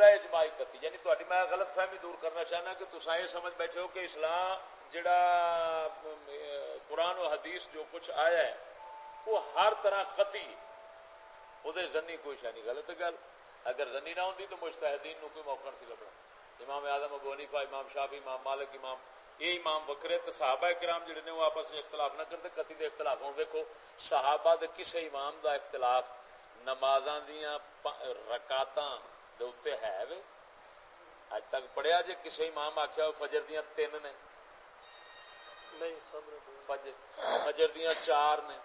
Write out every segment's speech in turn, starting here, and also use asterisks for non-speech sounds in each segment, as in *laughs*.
ہے اجماعی قطعی یعنی تاری میں غلط فہمی دور کرنا چاہنا کہ تصا یہ سمجھ بیٹھے ہو کہ اسلام جڑا قرآن و حدیث جو کچھ آیا ہے وہ ہر طرح قطعی وہ زنی کوئی شہ غلط گل اگر زنی نہ ہوتی تو مشتحدین نو کوئی موقع نہیں لبنا امام اعظم ابو حنیفہ امام شافی امام مالک امام یہ امام بکرے تو صحابہ کرام جڑے نے وہ آپس میں اختلاف نہ کرتے کتی دے اختلاف ہوں دیکھو صحابہ دے کسے امام دا اختلاف نمازاں دیاں رکاتاں دے ہے وے۔ اج تک پڑھیا جے کسے امام آکھیا فجر دیاں تین نے۔ فجر فجر دیاں چار نے۔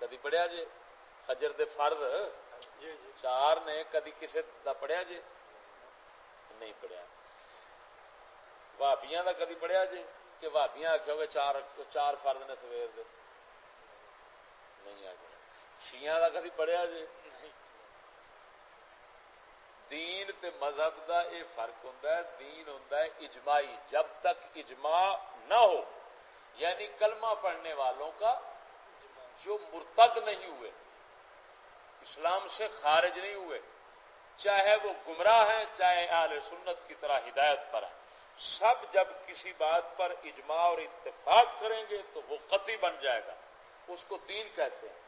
کدی پڑھیا جے فجر دے فرض؟ جی جی۔ چار نے کدی کسے دا پڑھیا جے؟ نہیں پڑھیا۔ بھابیاں کا کدی پڑھیا جی کہ بھابیاں آخیا ہوئے چار چار فرد نے سویر دے۔ نہیں آ گیا شیاں کا کدی پڑھیا جی دین تے مذہب دا اے فرق ہوندا ہے، دین ہوندا ہے اجماعی، جب تک اجماع نہ ہو۔ یعنی کلمہ پڑھنے والوں کا جو مرتد نہیں ہوئے، اسلام سے خارج نہیں ہوئے، چاہے وہ گمراہ ہیں، چاہے اہل سنت کی طرح ہدایت پر ہیں۔ سب جب کسی بات پر اجماع اور اتفاق کریں گے تو وہ قطعی بن جائے گا۔ اس کو دین کہتے ہیں۔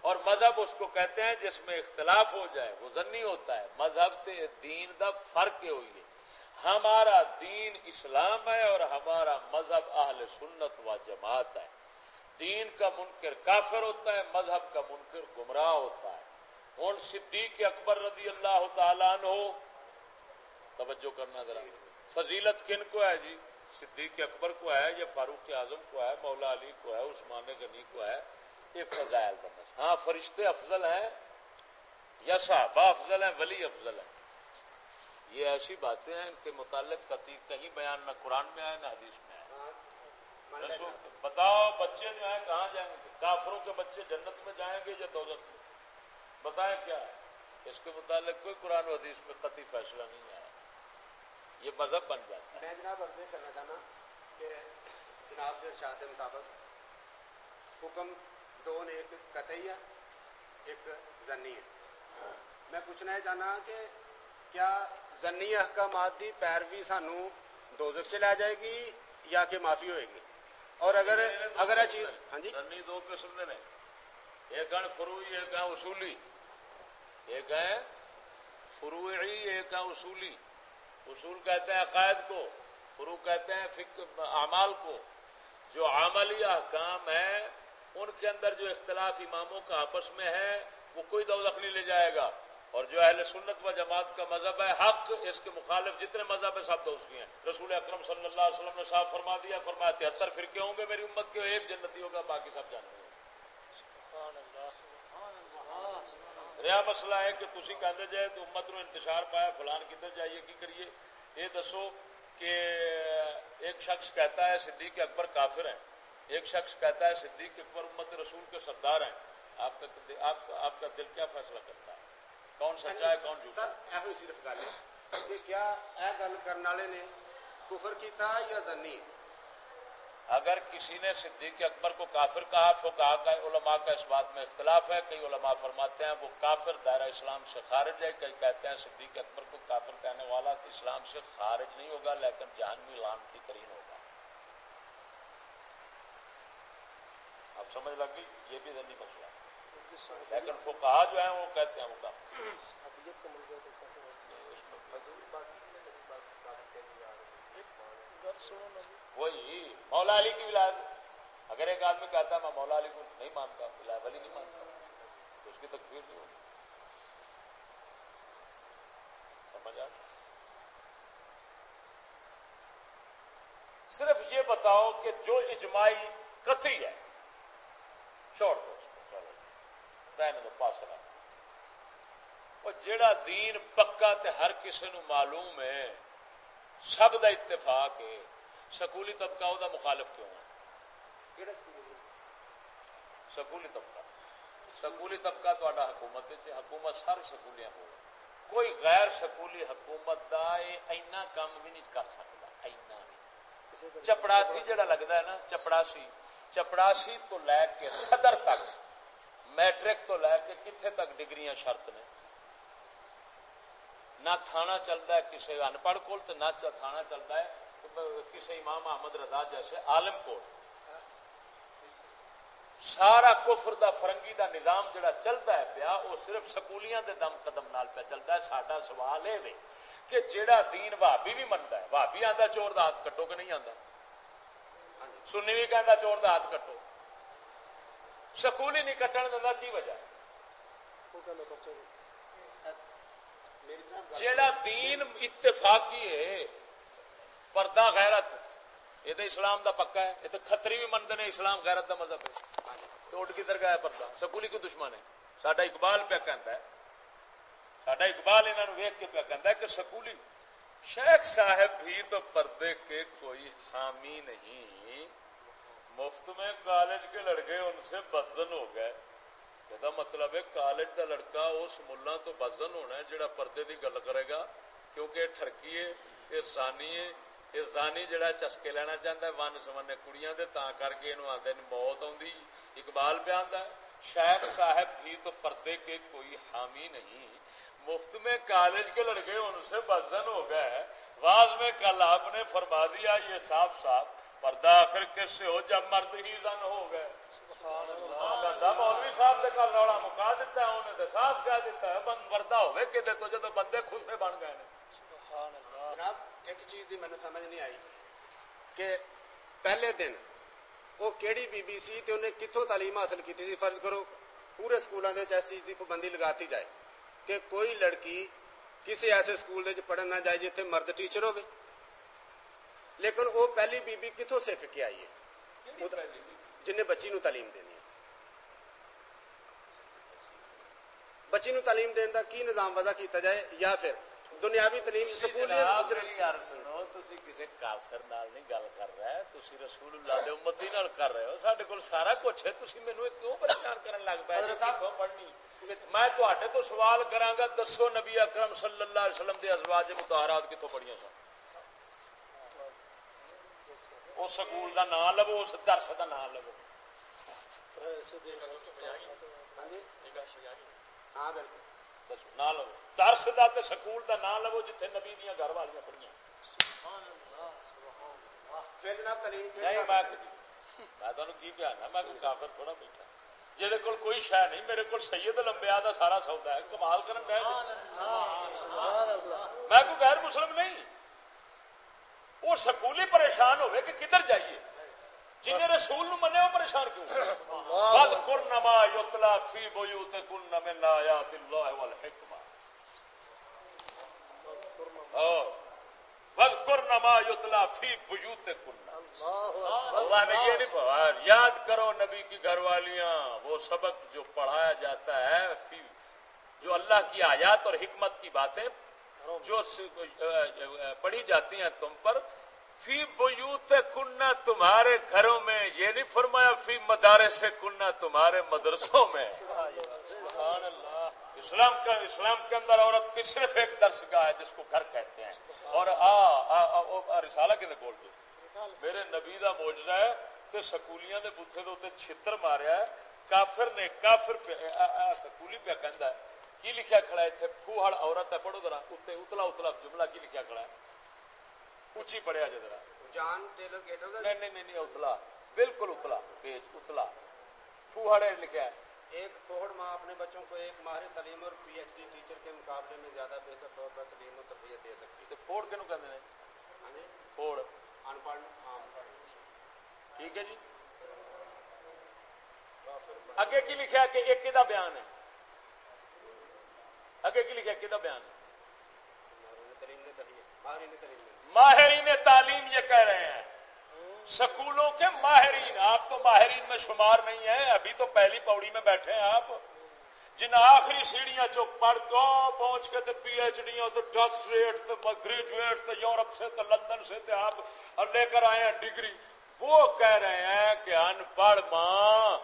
اور مذہب اس کو کہتے ہیں جس میں اختلاف ہو جائے، وہ ضنی ہوتا ہے۔ مذہب تے دین دا فرق ہوئی ہے۔ ہمارا دین اسلام ہے اور ہمارا مذہب اہل سنت و جماعت ہے۔ دین کا منکر کافر ہوتا ہے، مذہب کا منکر گمراہ ہوتا ہے۔ ہوں صدیق اکبر رضی اللہ تعالیٰ عنہ، توجہ کرنا ذرا۔ فضیلت کن کو ہے جی؟ صدیق اکبر کو ہے یا فاروق اعظم کو ہے، مولا علی کو ہے، عثمان غنی کو ہے؟ یہ فضائل بننا ہاں فرشتے افضل ہیں یا صحابہ افضل ہیں ولی افضل ہیں۔ یہ ایسی باتیں ہیں ان کے متعلق کہیں بیان نہ قرآن میں آئے نہ حدیث میں آئے۔ بتاؤ بچے جو ہیں کہاں جائیں گے؟ کافروں کے بچے جنت میں جائیں گے یا دولت میں؟ بتائیں کیا؟ ہے اس کے متعلق کوئی قرآن و حدیث میں قطعی فیصلہ نہیں ہے یہ مذہب بن جاتا ہے۔ میں جناب عرض کرنا چاہنا کہ جناب کے ارشاد مطابق حکم دو نے ایک قطعی ہے، ایک زنی ہے۔ میں پوچھنا ہے چاہنا کہ کیا زنی احکامات کی پیروی سانو دوزخ سے لے جائے گی یا کہ معافی ہوئے گی؟ اور اگر اگر چیز ہاں جی؟ زنی دو قسم دے نے۔ ایک ہے فروئی ایک ہے اصولی۔ ایک ہے فروئی ایک ہے اصولی۔ اصول کہتے ہیں عقائد کو فرو کہتے ہیں اعمال کو۔ جو عملی احکام ہے ان کے اندر جو اختلاف اماموں کا آپس میں ہے، وہ کوئی دولت نہیں لے جائے گا۔ اور جو اہل سنت و جماعت کا مذہب ہے، حق اس کے مخالف جتنے مذہب ہیں، سب دوست ہیں۔ رسول اکرم صلی اللہ علیہ وسلم نے صاف فرما دیا، فرمایا، تہتر فرقے ہوں گے میری امت کے، ایک جنتی ہوگا، باقی سب جانے گے رہا مسئلہ ہے کہ تھی کہتے جائے تو امت نو انتشار پایا، فلان کدھر جائیے، کی کریے؟ یہ دسو کہ ایک شخص کہتا ہے، صدیق اکبر کافر ہیں۔ ایک شخص کہتا ہے صدیق اکبر امت رسول کے سردار ہیں۔ آپ کا آپ کا دل کیا فیصلہ کرتا ہے؟ کون سچا ہے کون جھوٹا؟ سر صرف گل ہے کیا اے گل کرنے والے نے کفر کیتا یا زنی؟ اگر کسی نے صدیق اکبر کو کافر کہا تو کہا کہ علماء کا اس بات میں اختلاف ہے۔ کئی علماء فرماتے ہیں وہ کافر دائرہ اسلام سے خارج ہے۔ کئی کہتے ہیں صدیق اکبر کو کافر کہنے والا اسلام سے خارج نہیں ہوگا لیکن جہانوی لانتی ترین ہوگا اب سمجھ لگ گئی یہ بھی ذہنی مسئلہ لیکن وہ کہا جو ہے وہ کہتے ہیں وہ کافر وہی مولا علی کی ولایت اگر ایک آدمی کہتا ہے میں مولا علی کو نہیں مانتا ولایت علی نہیں مانتا تو اس کی تکفیر نہیں ہوگی سمجھ آ صرف یہ بتاؤ کہ جو اجماعی قطعی ہے چھوڑ دو اس کو چلو۔ رہنے دو پاس رہا اور جیڑا دین پکا تے ہر کسی نو معلوم ہے سب دا اتفاق ہے۔ سکولی طبقہ وہ مخالف کیوں ہے؟ سکولی طبقہ۔ سکولی طبقہ تو حکومت حکومت ساری سکولیاں ہو۔ کوئی غیر سکولی حکومت دا اینا کام بھی نہیں کر سکتا اینا چپڑاسی جڑا لگتا ہے نا چپڑاسی۔ چپڑاسی تو لے کے صدر تک، میٹرک تو لے کے کتنے تک ڈگریاں شرط نے۔ نہ تھانہ چلتا ہے کسی انپڑھ کو نہ تھانہ چلتا ہے کسی امام احمد رضا جیسے عالم کو سارا کفر دا فرنگی دا نظام جڑا چلتا ہے پیا، وہ صرف سکولیاں دے دم قدم نال پہ چلتا ہے۔ ساڈا سوال یہ کہ جیڑا دین بھابی بھی منتا ہے بھابی آتا چور دا ہاتھ کٹو کہ نہیں آتا سنی بھی کہہ چور دا ہاتھ کٹو سکول ہی نہیں کٹن دینا کی وجہ جیڑا دین اتفاقی ہے پردہ غیرت یہ تو اسلام دا پکا ہے یہ تو خطری بھی منتے ہیں اسلام غیرت دا مذہب ہے تو اٹھ کی درگاہ پردہ سکولی کو دشمن ہے ساڈا اقبال پہ کہتا ہے ساڈا اقبال انہوں ویک کے ہے کہ سکولی شیخ صاحب بھی تو پردے کے کوئی حامی نہیں۔ مفت میں کالج کے لڑکے ان سے بدزن ہو گئے۔ یہ مطلب ہے، کالج کا لڑکا اس ملا تو بدزن ہونا ہے جڑا پردے کی گل کرے گا، کیونکہ یہ ٹرکی ہے، یہ سانی ہے۔ یہ زانی جڑا چسکے لینا چاہتا ہے، ون سمنے کڑیاں دے تا کر کے انہوں آتے موت آتی اقبال پہ آتا ہے، شیخ صاحب بھی تو پردے کے کوئی حامی نہیں۔ مفت میں کالج کے لڑکے ان سے بدزن ہو گئے۔ واز میں کل آپ نے فرما دیا یہ صاف صاف پردہ آخر کس سے ہو؟ جب مرد ہی زن ہو گئے۔ مولوی صاحب نے کل روڑا مکا دیتا ہے، انہیں تو صاف کہہ دیتا ہے، بند پردہ ہوئے کہ تو جب بندے بن گئے جناب، ایک چیز دی میں سمجھ نہیں آئی کہ پہلے دن وہ کیڑی بی بی سی تے انہیں کتوں تعلیم حاصل کی تھی؟ فرض کرو، پورے سکولوں کے اس چیز پابندی لگاتی جائے۔ کہ کوئی لڑکی کسی ایسے سکول پڑھن نہ جائے جتنے مرد ٹیچر ہوگی لیکن وہ پہلی بی بی کتوں سیکھ کے آئی ہے؟ جن بچی نو تعلیم دینی ہے۔ بچی نو تعلیم دین دا کی نظام وضع کیتا جائے یا پھر دنیاوی تعلیم سکول کسی کافر نال نہیں گل کر رہا ہے تسی رسول اللہ دے امتی نال کر رہے ہو ساڈے کول سارا کچھ ہے تسی مینوں کیوں پریشان کرن لگ پے کتھوں پڑھنی؟ میں تواڈے تو سوال کراں گا دسو نبی اکرم صلی اللہ علیہ وسلم دے ازواج مطہرات کتھوں پڑھیاں سن اس سکول کا نام لو اس درس کا نام لو درس کا تو سکول کا نام لو جتنے نبی دیا گھر والی پڑھیا میں کی پیانا میں کافر تھوڑا بیٹھا۔ کول کوئی شہ نہیں میرے کو سید لمبیا کا سارا سودا ہے کمال کرن میں کوئی غیر مسلم نہیں۔ وہ سکولی پریشان ہوئے کہ کدھر جائیے؟ جن رسول نو منے وہ پریشان کیوں؟ فی آیات اللہ والحکمہ۔ یوتلا فی اللہ۔ نے یہ نہیں پڑھا۔ یاد کرو نبی کی گھر والیاں وہ سبق جو پڑھایا جاتا ہے فی جو اللہ کی آیات اور حکمت کی باتیں جو پڑھی جاتی ہیں تم پر فی بیوت کننا تمہارے گھروں میں، یہ نہیں فرمایا فی مدارے سے کننا تمہارے مدرسوں میں۔ اسلام کا، اسلام کے اندر عورت کی صرف ایک درس کا ہے جس کو گھر کہتے ہیں۔ اور آ رسالہ کے بول دو جی۔ میرے نبی کا موجودہ ہے کہ سکولیاں نے بوتھے دے چھتر ماریا ہے۔ کافر نے، کافر سکولی پہ کہہ ہے۔ کی لکھیا کھڑا ہے؟ اتنے عورت ہے، پڑھو ذرا۔ اتنے اتلا اتلا جملہ کی لکھیا کھڑا ہے؟ اچھی پڑھیا جی ذرا۔ جان ٹیلر گیٹ نہیں نہیں نہیں اتلا۔ بالکل اتلا۔ پیج اتلا۔ لکھا ہے۔ ایک فوہڑ ماں اپنے بچوں کو ایک ماہر تعلیم اور پی ایچ ڈی ٹیچر کے مقابلے میں زیادہ بہتر طور پر تعلیم و تربیت دے سکتی۔ ہے فوڑ کنو کہتے ہیں ہاں جی۔ فوڑ ان پڑھ۔ ٹھیک ہے جی؟ اگے کی لکھا کہ ایک بیان ہے؟ اگے کی لکھا کہ بیان ہے؟ ماہرین تعلیم ماہرین تعلیم یہ کہہ رہے ہیں۔ سکولوں کے ماہرین، آپ تو ماہرین میں شمار نہیں ہیں، ابھی تو پہلی پوڑی میں بیٹھے ہیں آپ۔ جن آخری سیڑھیاں جو پڑھ کو پہنچ کے تو پی ایچ ڈی تو ڈاکٹریٹ تو گریجویٹ تو یورپ سے تو لندن سے تو آپ لے کر آئے ہیں ڈگری۔ وہ کہہ رہے ہیں کہ ان پڑھ ماں،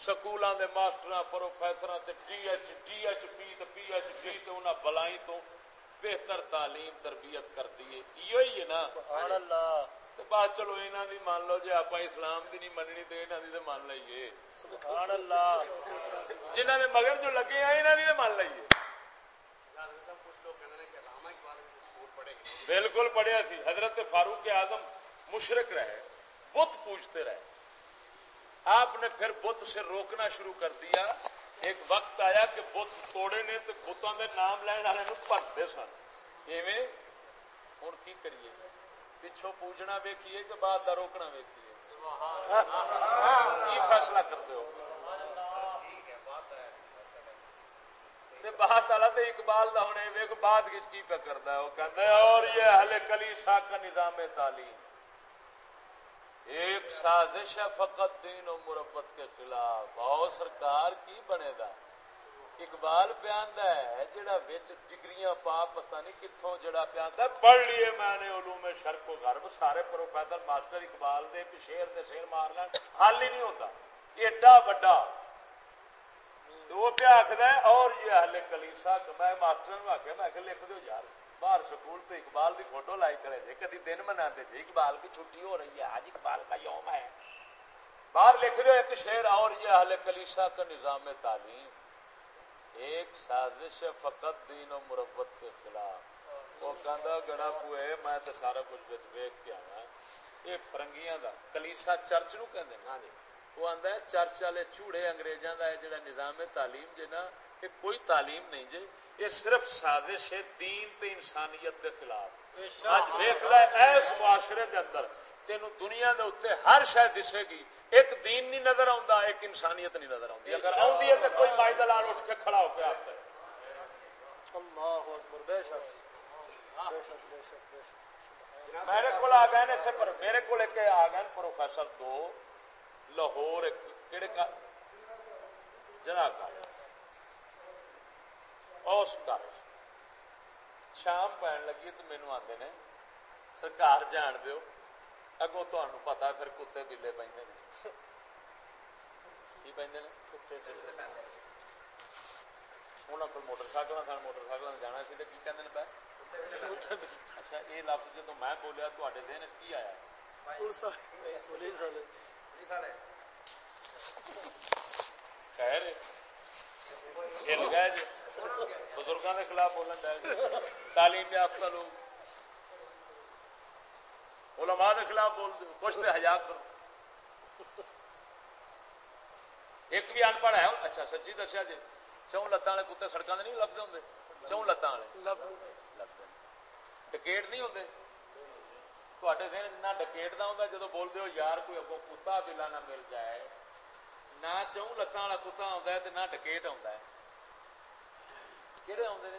سکولوں کے master professor D H D H P P H D انہیں بلائی تو بہتر تعلیم تربیت کرتی ہے۔ یہ نا۔ بات چلو یہاں دی مان لو جی آپ اسلام دی نہیں مننی تو یہاں دی مان لیے جنہ نے مگر جو لگے ہیں یہاں دی مان لیے بالکل پڑھیا سی۔ حضرت فاروق اعظم مشرق رہے بت پوجتے رہے۔ آپ نے پھر بت سے روکنا شروع کر دیا۔ ایک وقت آیا کہ بت توڑے نے تو بتوں کے نام لین والے بھرتے سن۔ ایویں ہوں کی کریے؟ پچھوں پوجنا ویکھیے کہ بعد کا روکنا ویکھیے؟ کی فیصلہ کرتے ہو؟ بات والا تو اقبال کا ہونے ویک بعد کی پہ کرتا ہے؟ وہ کہتے اور یہ اہل کلیسا کا نظام تعلیم۔ ایک سازش ہے فقط دین و مربت کے خلاف۔ اور سرکار کی بنے گا۔ اقبال پیاند ہے، جڑا وچ ڈگریاں پا، پتہ نہیں کتوں جڑا پیاند ہے۔ پڑھ لیے میں نے علوم شرق و غرب، سارے پروفیسر ماسٹر اقبال دے بھی شیر دے شیر مار لین، حل ہی نہیں ہوتا ایڈا بڑا تو وہ پہ آخر اور یہ اہل کلیسا، میں ماسٹر میں آخیا میں لکھ دو یار۔ باہر سکول تو اقبال دی فوٹو لائی کرے جی کدی دن منا دے جی اقبال کی چھٹی ہو رہی ہے آج اقبال کا یوم ہے باہر لکھ دو ایک شعر اور یہ اہل کلیسا کا نظام تعلیم ایک سازش ہے فقط دین و مربت کے خلاف وہ کہندا گڑا پوئے میں تے سارا کچھ وچ ویکھ کے آیا یہ فرنگیاں دا کلیسا چرچ نو کہندے ہاں جی وہ آندا ہے چرچ والے چوڑے انگریزاں دا ہے جڑا نظام تعلیم جے نا یہ کوئی تعلیم نہیں جے یہ صرف سازش ہے دین تے انسانیت دے خلاف۔ اج دیکھ لے اس معاشرے دے اندر تینوں دنیا دے اوتے ہر شے دسے گی ایک دین نہیں نظر آتا ایک انسانیت نہیں نظر آتی اگر آتی ہے تو کوئی مائی دلال اٹھ کے کھڑا ہو کے آتا ہے میرے کو آ گئے اتنے پر میرے کو آ گئے پروفیسر دو لاہور ایک کہڑے کا۔ جنا کا اس کر شام پہن لگی تو مینو آتے نے سرکار جان دیو اگوں تمہیں پتا پھر کتے بلے پہ موٹر سائیکل موٹر سائیکل جانا سی کی پہ اچھا یہ لفظ جب میں بولیا دن کی آیا خیر ہل گئے جی بزرگوں کے خلاف بولن ڈائے جی۔ تعلیم یافتہ لوگ۔ علماء کے خلاف بول دو کچھ تو ہزار کرو۔ ایک بھی انپڑھ ہے۔ اچھا سچی جی دسیا جی۔ چون لتان والے کتے سڑکوں سے نہیں لبتے ہوں چون لتان والے؟ ڈکیٹ نہیں ہوتے تے دن نہ ڈکیٹ کا ہوتا جب بولتے ہو، یار کوئی اگوں کتا بلا نہ مل جائے۔ نہ چون لتان والا کتا آتا ہے نہ ڈکیٹ آتا ہے۔ کہڑے آتے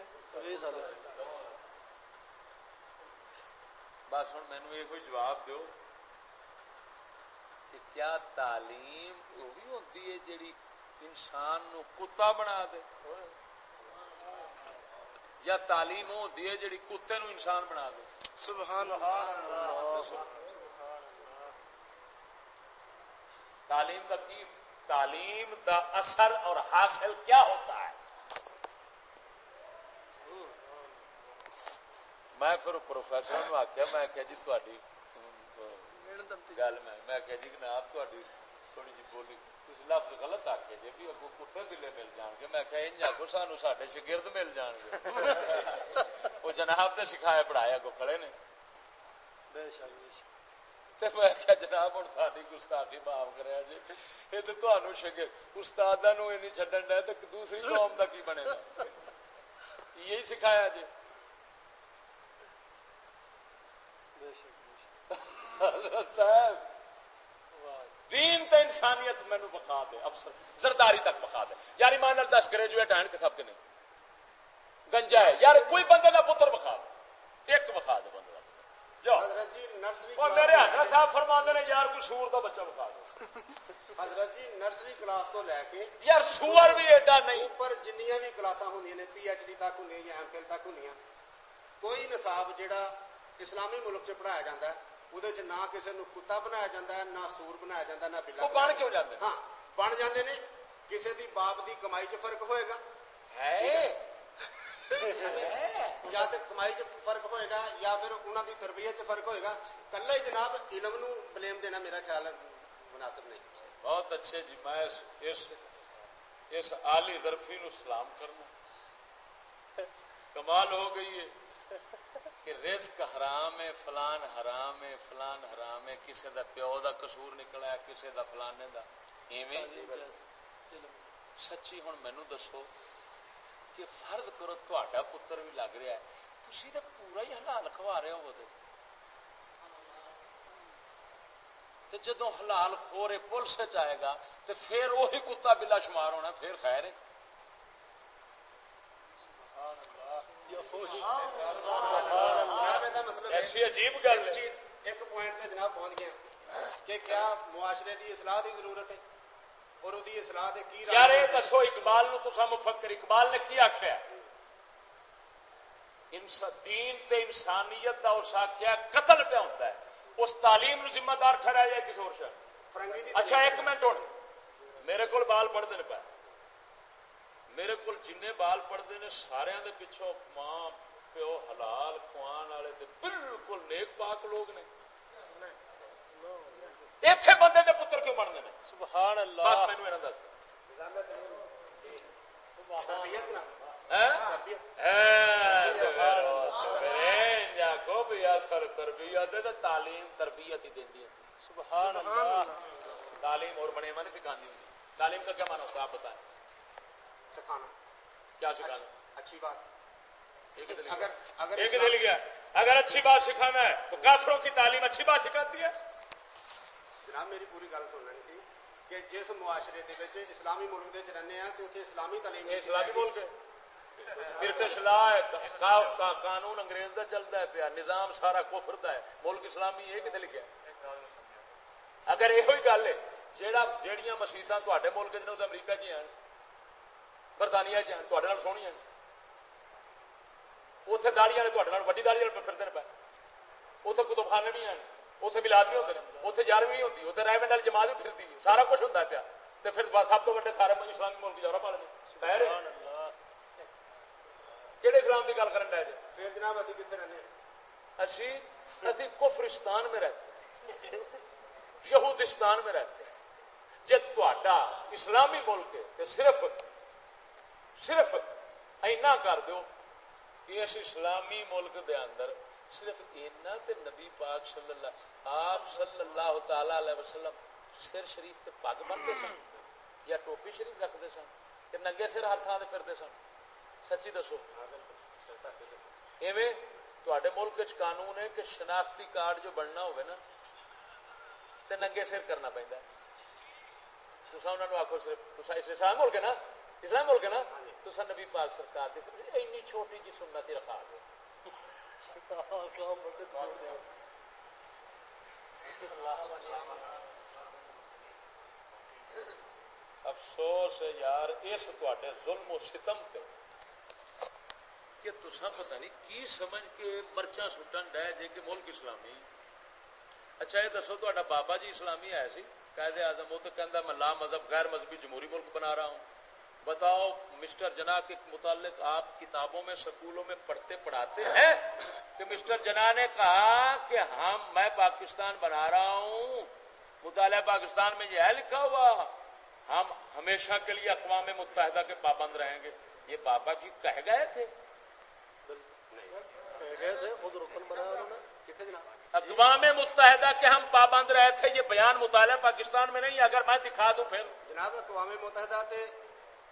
بس ہوں مینو یہ کوئی جواب دو کہ کیا تعلیم وہ بھی ہوتی ہے جیڑی انسان نو کتا بنا دے یا تعلیم ہوتی ہے جیڑی کتے نو انسان بنا دے سبحان تعلیم کا کی تعلیم دا اثر اور حاصل کیا ہوتا ہے میں پھر پروفیسر آخیا میں آخیا جی تاری گل میں میں آخیا جی جناب تاری تھوڑی جی بولی کچھ لفظ غلط آخیا جی بھی اگو کتے بلے مل جان گے میں آخیا ان آخو سانو سارے شگرد مل جان گے وہ جناب نے سکھایا پڑھایا اگو کھڑے نے میں آخیا جناب ہوں ساری گستاخی معاف کرا جی یہ تو تمہوں شگرد استاد چڈن تو دوسری قوم کا کی بنے گا یہی سکھایا جی صاحب دین تے انسانیت مینو بخا دے افسر زرداری تک بخا دے۔ یار ایمان دس گریجویٹ ہیں کتاب کے نہیں۔ گنجا ہے۔ یار کوئی بندے کا پتر بخا دے۔ ایک بخا دے بندے جو جی میرے حضرت صاحب فرما نے یار کوئی سور کا بچہ بخا دے۔ حضرت جی نرسری کلاس تو لے کے۔ یار سور بھی ایڈا نہیں۔ اوپر جنیاں بھی کلاساں ہوندیاں نے پی ایچ ڈی تک ہوندیاں یا ایم فل تک ہوندیاں کوئی نصاب جڑا اسلامی ملک چ پڑھایا جاتا ہے وہ نہ کسی نو کتا بنایا جاتا ہے نہ سور بنایا جاتا ہے نہ بلا بن کیوں جاتے ہاں بن جاتے نے کسی دی باپ دی کمائی چ فرق ہوئے گا یا تو کمائی چ فرق ہوئے گا یا پھر انہوں دی تربیت چ فرق ہوئے گا کلا ہی جناب علم نو بلیم دینا میرا خیال ہے مناسب نہیں بہت اچھے جی میں اس اس آلی ظرفی نو سلام کرنا کمال ہو گئی ہے کہ رزق حرام ہے، فلان حرام ہے، فلان حرام ہے کسی دا پیو دا قصور نکلا ہے کسی دا فلانے دا۔ ایویں؟ سچی ہوں مینو دسو کہ فرد کرو تا پتر بھی لگ رہا ہے۔ تھی تو پورا ہی حلال کھوا رہے ہو جدو حلال خورے پولیس آئے گا تو پھر وہی کتا بلا شمار ہونا، پھر خیر ہے مطلب ایسی عجیب گل ایک پوائنٹ تے جناب پہنچ گیا کہ کیا معاشرے دی اصلاح دی ضرورت ہے؟ اور وہ اصلاح دے کی یار یہ دسو اقبال نو تو مفکر اقبال نے کی آخیا دین تے انسانیت دا اس آخیا قتل پہ ہوتا ہے۔ اس تعلیم نو ذمہ دار ٹھہرایا جائے کسی اور شہر۔ اچھا ایک منٹ ہوں میرے کو بال پڑھتے پہ میرے کو جن بال پڑھتے ہیں سارے دے پچھوں ماں پیو حلال خوان والے بالکل نیک پاک لوگ نے۔ اتنے بندے دے پتر کیوں بنتے ہیں؟ سبحان اللہ۔ بس مینو دس تعلیم تربیت ہی دینی سبحان اللہ۔ تعلیم اور بنے من سکھانی تعلیم کا کیا مانا ہوتا آپ بتائیں۔ سکھانا۔ کیا سکھانا؟ اچھی بات۔ ایک دل گیا اگر اچھی بات سکھانا ہے تو کافروں کی تعلیم اچھی بات سکھاتی ہے؟ جناب میری پوری گل سن لینی تھی کہ جس معاشرے کے اسلامی ملک دے رہنے ہیں تو اتنے اسلامی تعلیم اسلامی ملک لا قانون انگریز کا چلتا ہے پیا نظام سارا کفر دا ہے۔ ملک اسلامی یہ کتنے لکھا اگر یہ گل ہے جہاں جہیا مسیطا تے ملک امریکہ چ ہیں برطانیہ چ ہیں سونی ہیں اتنے داڑی والے تے ویڈی داڑی والے پھرتے ہیں پہ اتنے کتبخانے بھی ہیں اتنے ملاد بھی ہوتے ہیں اتنے جارویں ہوتی اتنے رائے منڈل جماعت بھی پھرتی سارا کچھ ہوتا پیا تو پھر سب تو ویڈے سارے اسلامی ملک یورپ والے کہڑے اسلام کی گل کرن جی پھر جناب ابھی کتنے رہنے اسی اسی کفرستان میں رہتے ہیں یہودستان میں رہتے ہیں جی تا اسلامی ملک ہے تو صرف صرف اینا کر دو کہ اس اسلامی ملک دے اندر صرف اینا تے نبی پاک صلی اللہ آپ صلی اللہ تعالی علیہ وسلم سر شریف تے پگ بنتے سن یا ٹوپی شریف رکھتے سن کہ ننگے سر ہر تھان پھرتے سن؟ سچی دسو۔ ایویں تے ملک چ قانون ہے کہ شناختی کارڈ جو بننا ہوگا نا تو ننگے سر کرنا پہنتا تصا انہوں آخو صرف اسلام ملک ہے نا اسلام ملک ہے نا، تو سر نبی پاک سرکار کی اینی چھوٹی جی سنت ہی رکھا دو افسوس ہے یار، اس تے ظلم و ستم تے۔ کہ تسا پتہ نہیں کی سمجھ کے مرچا سٹن ڈے جے کہ ملک اسلامی۔ اچھا یہ دسو تا بابا جی اسلامی آیا سی، قائد اعظم وہ تو کہہ میں لا مذہب، غیر مذہبی جمہوری ملک بنا رہا ہوں۔ بتاؤ مسٹر جنا کے متعلق آپ کتابوں میں سکولوں میں پڑھتے پڑھاتے ہیں؟ کہ مسٹر جنا نے کہا کہ ہم میں پاکستان بنا رہا ہوں مطالعہ پاکستان میں یہ ہے لکھا ہوا ہم ہمیشہ کے لیے اقوام متحدہ کے پابند رہیں گے۔ یہ بابا جی کہہ گئے تھے۔ اقوام متحدہ کے ہم پابند رہے تھے یہ بیان مطالعہ پاکستان میں نہیں اگر میں دکھا دوں پھر۔ جناب اقوام متحدہ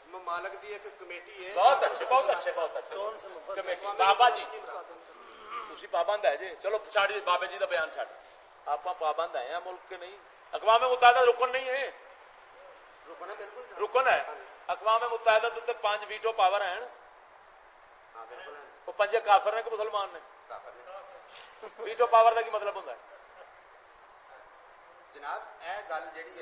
مالک دی ایک کمیٹی ہے۔ بہت اچھے بہت اچھے بہت اچھے۔ کمیٹی۔ بابا جی۔ تھی پابند ہے جی۔ چلو بابے جی کا بیان چڑھ آپ پابند ہیں ملک کے نہیں۔ اقوام متحدہ رکن نہیں ہے رکن ہے۔ اقوام متحدہ تو پانچ ویٹو پاور ہیں۔ وہ پنجے کافر کہ مسلمان نے ویٹو پاور کا کی مطلب ہوتا ہے؟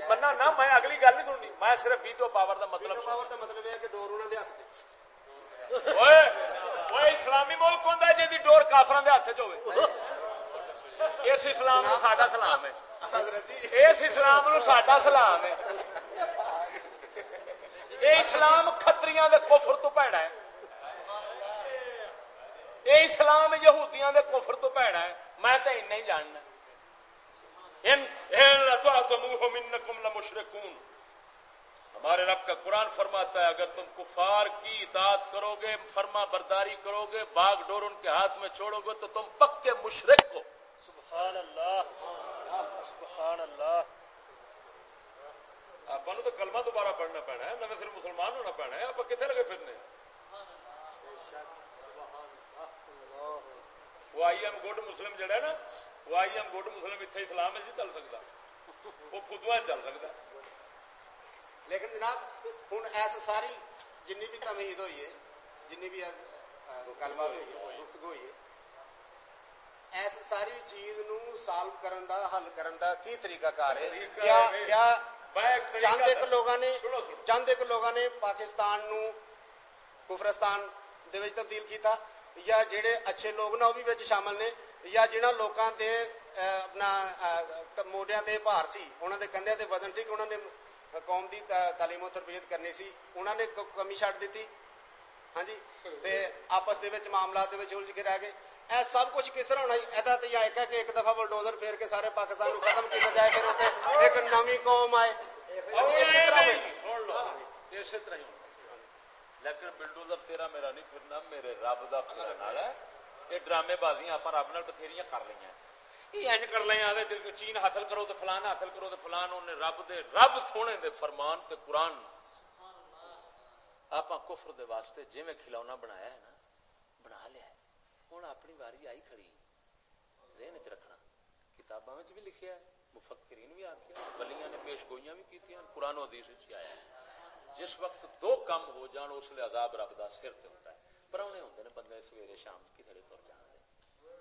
بننا نہ میں اگلی گل نہیں سننی میں صرف ویٹو پاور کا مطلب پاور کا مطلب ہے کہ ڈور انہوں کے ہاتھ اسلامی ملک ہوں جی ڈور کافر کے ہاتھ چ اس اسلام ساڈا سلام ہے۔ اس اسلام ساڈا سلام ہے۔ یہ اسلام کتری کفر تو پیڑا ہے۔ یہ اسلام یہودیاں دے کفر تو پیڑا ہے۔ میں تو این ہی ہمارے رب کا قرآن فرماتا ہے اگر تم کفار کی اطاعت کرو گے فرما برداری کرو گے باغ ڈور ان کے ہاتھ میں چھوڑو گے تو تم پکے مشرق ہو۔ سبحان اللہ سبحان اللہ آپ تو کلمہ دوبارہ پڑھنا پینا ہے نہ صرف مسلمان ہونا پینا ہے آپ کتنے لگے پھرنے؟ وہ آئی ایم گڈ مسلم جڑا ہے نا وہ آئی ایم گڈ مسلم اتنے اسلام میں نہیں چل سکتا وہ خدوا چل سکتا لیکن جناب ہوں ایس ساری جن بھی تمید ہوئی ہے جن بھی گل بات ہوئی ہے گفتگو ہوئی ہے ایس ساری چیز نو سالو کرن دا حل کرن دا کی طریقہ کار ہے کیا کیا چند ایک لوگوں نے چند ایک لوگوں نے پاکستان نو کفرستان دے وچ تبدیل کیتا یا جڑے اچھے لوگ نے وہ بھی شامل نے یا جنہاں لوکاں دے اپنا موڈیاں تے بھار سی انہاں دے کندھیاں تے وزن سی کہ انہاں نے قوم دی تعلیم و تربیت کرنی سی انہاں نے کمی چھڈ دتی ہاں جی تے آپس دے وچ معاملات دے وچ الجھ کے رہ گئے اے سب کچھ کس طرح ہونا تے یا ایک ہے کہ ایک دفعہ بلڈوزر پھیر کے سارے پاکستان کو ختم کیتا جائے پھر اوتے ایک نوی قوم آئے اسی طرح لیکن بلڈوزر تیرا میرا نہیں پھرنا، میرے رب دا پھرنا ہے۔ یہ ڈرامے بازیاں آپ رب نال بتھیریاں کر لیا یہ اج کر لیا چین حاصل کرو تو فلان حاصل کرو تو فلان انہیں رب دے رب سونے دے فرمان تے قرآن۔ آپ کفر دے واسطے جی میں کھلونا بنایا ہے نا، بنا لیا ہوں اپنی واری آئی کھڑی، ذہن چ رکھنا۔ کتاباں بھی لکھیا ہے، مفکرین بھی آخیا بلیاں نے پیش گوئیاں بھی کی قرآن و حدیث آیا ہے۔ جس وقت دو کم ہو جان، اس لیے عذاب رب دا سر تے ہوتا ہے۔ پرونے ہوتے ہیں بندے سویرے شام کتنے تر جان دے۔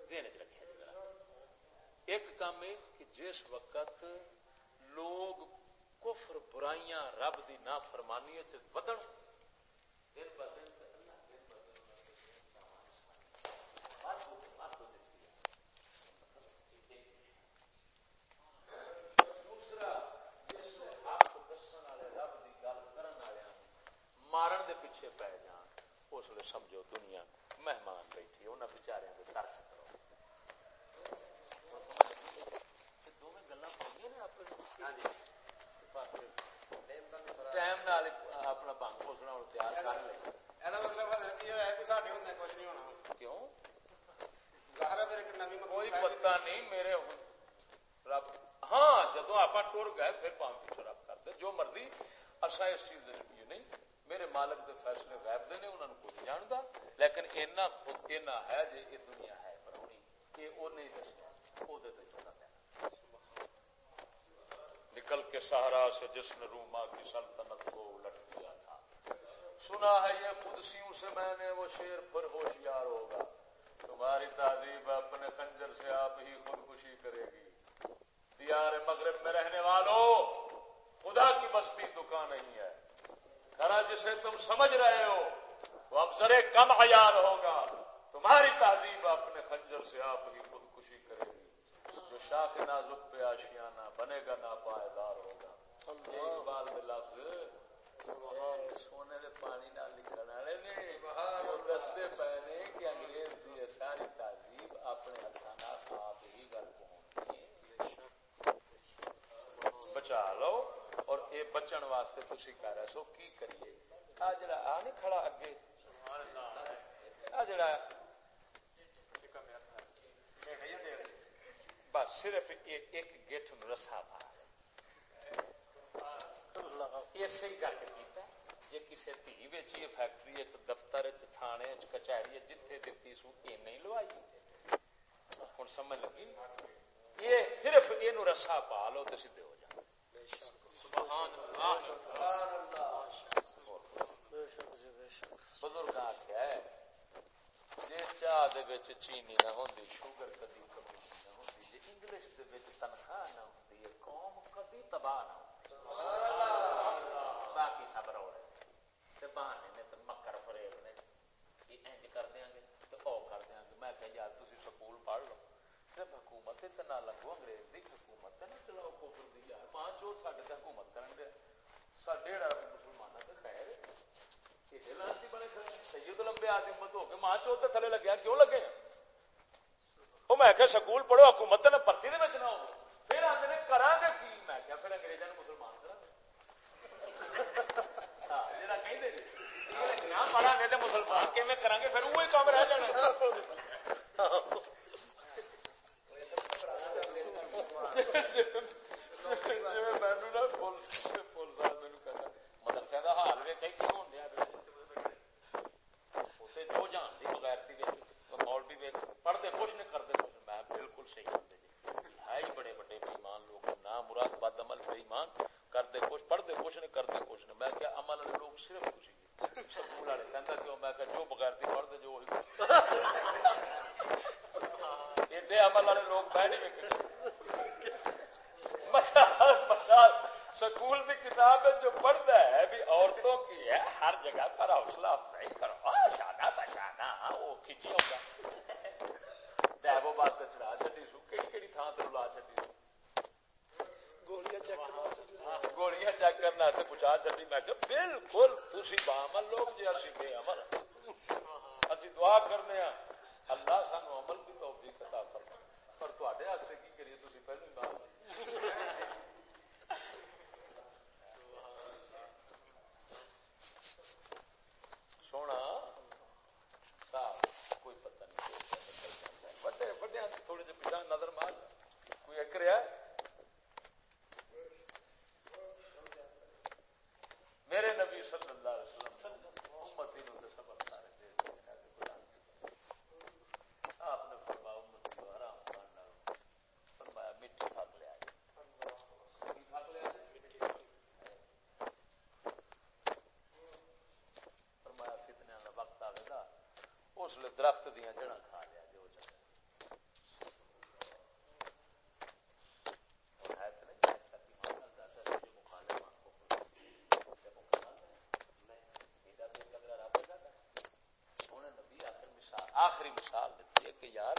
ذہن چ رکھا جی ایک کام ہے کہ جس وقت لوگ کفر برائیاں رب دی نافرمانی ودن دن ب دن مارن دے پیچھے پی جان۔ اس لیے سمجھو دنیا مہمان بیٹھی انہوں بچارے کے ترس کرو۔ اپنا بنگ پوسنا ہوں تیار کر لے۔ مطلب کیوں؟ کوئی پتا نہیں میرے رب ہاں جدو آپ ٹر گئے پھر پام پیچھے رب کرتے جو مرضی اصا اس چیز نہیں۔ میرے مالک دے فیصلے غیب دے نے انہوں نے کوئی جانتا لیکن اینا خود اینا ہے جی یہ دنیا ہے پرونی، یہ وہ نہیں دسنا وہ نکل کے سہارا سے جس نے روما کی سلطنت کو الٹ دیا تھا۔ سنا ہے یہ قدسیوں سے میں نے وہ شیر پر ہوشیار ہوگا۔ تمہاری تہذیب اپنے خنجر سے آپ ہی خودکشی کرے گی۔ دیار مغرب میں رہنے والوں خدا کی بستی دکان نہیں ہے۔ گھر جسے تم سمجھ رہے ہو وہ اب ذرے کم عیار ہوگا۔ تمہاری تہذیب اپنے خنجر سے آپ ہی خودکشی کرے گی۔ جو شاخ نازک پہ آشیانہ بنے گا نا پائیدار ہوگا اقبال کے لفظ سونے دے پانی نہ لکھن والے نے۔ دستے پے نے کہ انگریز کی ساری تہذیب اپنے ہاتھوں آپ ہی گل بچا لو۔ اور اے بچن واسطے تھی کر رہے سو کی کریے؟ آ جڑا آ نہیں کھڑا اگے۔ آ جڑا بس صرف ایک گیٹ رسا پا۔ اسی گل کیتا جی کسی دھی ویچی فیکٹری دفتر تھانے کچہری جتھے دتی سو یہ نہیں لوائی۔ ہوں سمجھ لگی؟ یہ صرف یہ رسا پا لو تو سیدھے بزرگ آخیا جس چاہ چینی نہ ہوں شوگر کدی کبھی نہ ہوں جی انگلش تنخواہ نہ ہوں قوم کدی تباہ نہ باقی سب رو رہے بہانے نے تو مکر فریب نے انج کر دیا گے تو او کر دیا گے۔ میں کہ یار تھی سکول پڑھ لو۔ صرف حکومت نہ لگو، انگریز کی حکومت نہ چلاؤ کوفر دی یار ماں چوت سڈے سے حکومت کرن دے سڈے مسلمانوں سے خیر لانتی بنے سید لمبے آدمی مت ہو کے ماں چوت تھلے لگیا کیوں لگے؟ وہ میں کہ سکول پڑھو حکومت نے پرتی دے نہ ہو۔ پھر آتے نے کرا گے کی؟ میں کیا پھر انگریزوں نے مسلمان کرا پڑھا گے تو مسلمان کہ کریں گے؟ پھر وہی کام رہ جانا۔ *laughs* مدرسے کا جو جان مولوی پڑھتے کچھ نہیں کرتے کچھ میں بالکل صحیح کرتے جی ہے ہی بڑے بڑے بےمان لوگ نہ مراد بد عمل کرتے کچھ پڑھتے کچھ نہیں کرتے کچھ نہیں میں کیا عمل والے لوگ صرف خوشی سکول والے کیوں میں کہ جو بغیر پڑھتے جو ایڈے عمل والے لوگ میں نہیں سکول کی کتاب جو پڑھتا ہے بھی عورتوں کی ہے ہر جگہ پر حوصلہ افزائی کرو۔ شادہ بشانا وہ کھچی ہوگا۔ بات چڑھا چڈی سو۔ کہڑی کہڑی تھان لا چڈی سو؟ گولیاں چیک کرنا پہنچا چلی میں بالکل تھی لوگ جی اسی بے عمل۔ اسی دعا کرنے ہاں اللہ سان عمل کی توفیق عطا فرما پر تے واسطے کی کریے تھی پہلے بات سونا کوئی پتہ نہیں بڑے بڑے تھوڑے جی پیچھا نظر مار کوئی ایک رہا میرے نبی صلی اللہ علیہ وسلم امتی نے سبق سارے دے آپ نے فرمایا امتی کو آرام کرنا فرمایا مٹی پھک لیا پھک لیا فرمایا فتنے کا وقت آئے گا اس لیے درخت دیا جڑا کھا لیا جو چاہے آخری مثال دیتی ہے کہ یار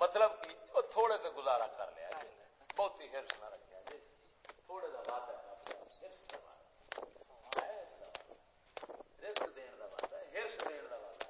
مطلب کہ وہ تھوڑے تو گزارا کر لیا جی بہت ہی ہرس نہ رکھا جی تھوڑے کا وعدہ رسک دین کا وعدہ ہرس دین کا وعدہ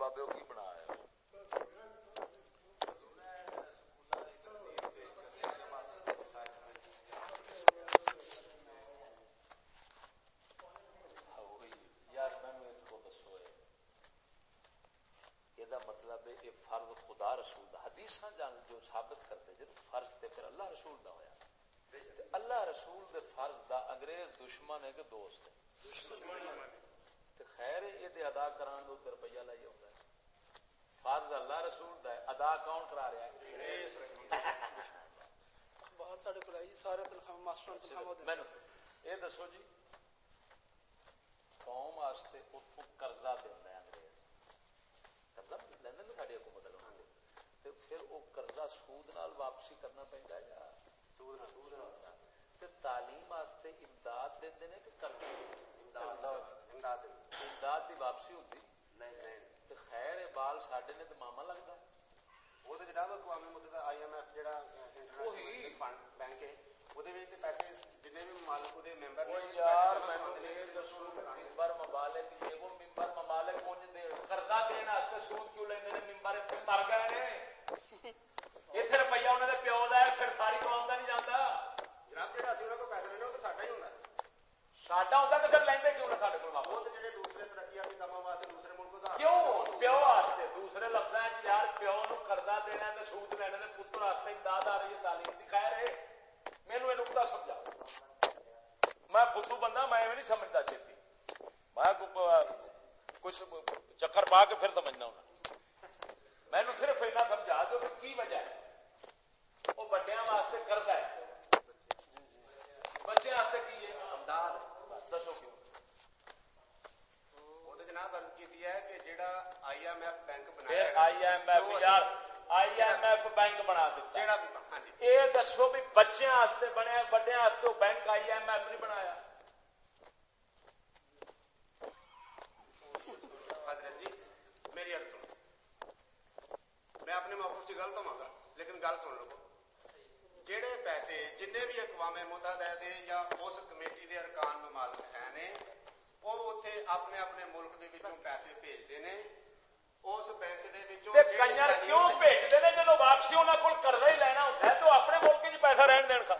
بابے کی بنا ہے ہے یہ فرض خدا رسول دا حدیث جان جو ثابت کرتے جب فرض تے پھر اللہ رسول دا ہویا۔ اللہ رسول دے فرض دا انگریز دشمن ہے کہ دوست ہے۔ خیر یہ ادا کران دو روپیہ لائی ہوتا ہے۔ فرض اللہ رسول دا ہے ادا کون کرا رہا ہے؟ یہ دسو جی قوم واسطے اتوں قرضہ قرضہ ساری حکومت پھر وہ قرضہ سود نال واپسی کرنا پہنتا ہے یا سود سود تعلیم واسطے امداد دے نے کہ قرضہ امداد کی واپسی ہوتی خیر بال سڈے نے تو ماما لگتا وہ تو جناب اقوام متحدہ آئی ایم ایف جڑا فنڈ بینک ہے قرضہ دینے سود کیوں لینے ممبر مر گئے اتنے روپیہ انہوں نے پیو دا پھر ساری قوم کا نہیں جانا جناب جہاں اصل کو پیسہ لینا وہ تو ساڈا ہی ہونا۔ ساڈا ہوتا تو پھر لیندے کیوں نہ ساڈے کو وہ تو جڑے دوسرے ترقیاتی کاموں واسطے دوسرے ملک دا۔ کیوں؟ پیو واسطے۔ دوسرے لفظ یار پیو نو قرضہ دینا تے سود لینا تے پتر واسطے امداد آ رہی ہے تعلیم دی خیر ہے۔ مینو یہ نقطہ سمجھا میں بندہ میں نہیں سمجھتا چیتی۔ میں کچھ چکر پا کے پھر سمجھنا ہونا میں صرف ایسا سمجھا دو کہ کی وجہ ہے؟ وہ بڑیا واسطے کرتا ہے۔ بچے واسطے کی امداد دسو کیوں؟ جناب عرض ہے کہ جڑا آئی ایم ایف بینک بنایا آئی ایم ایف یار آئی ایم ایف بینک بنا دیتا۔ جڑا بھی ہاں جی۔ یہ دسو بھی بنیا بڑے بینک آئی ایم ایف نہیں بنایا میں سے غلط ہوا گا لیکن گل سن لو جہے پیسے جن بھی اقوام متحدہ یا اس کمیٹی دے ارکان ممالک ہیں وہ اتنے اپنے اپنے ملک دے وچوں پیسے بھیجتے ہیں اس بینک دے وچوں کیوں بھیجتے ہیں جب واپسی انہوں کو کرزہ ہی لینا ہوتا ہے تو اپنے ملک چ پیسہ رہن دین کھا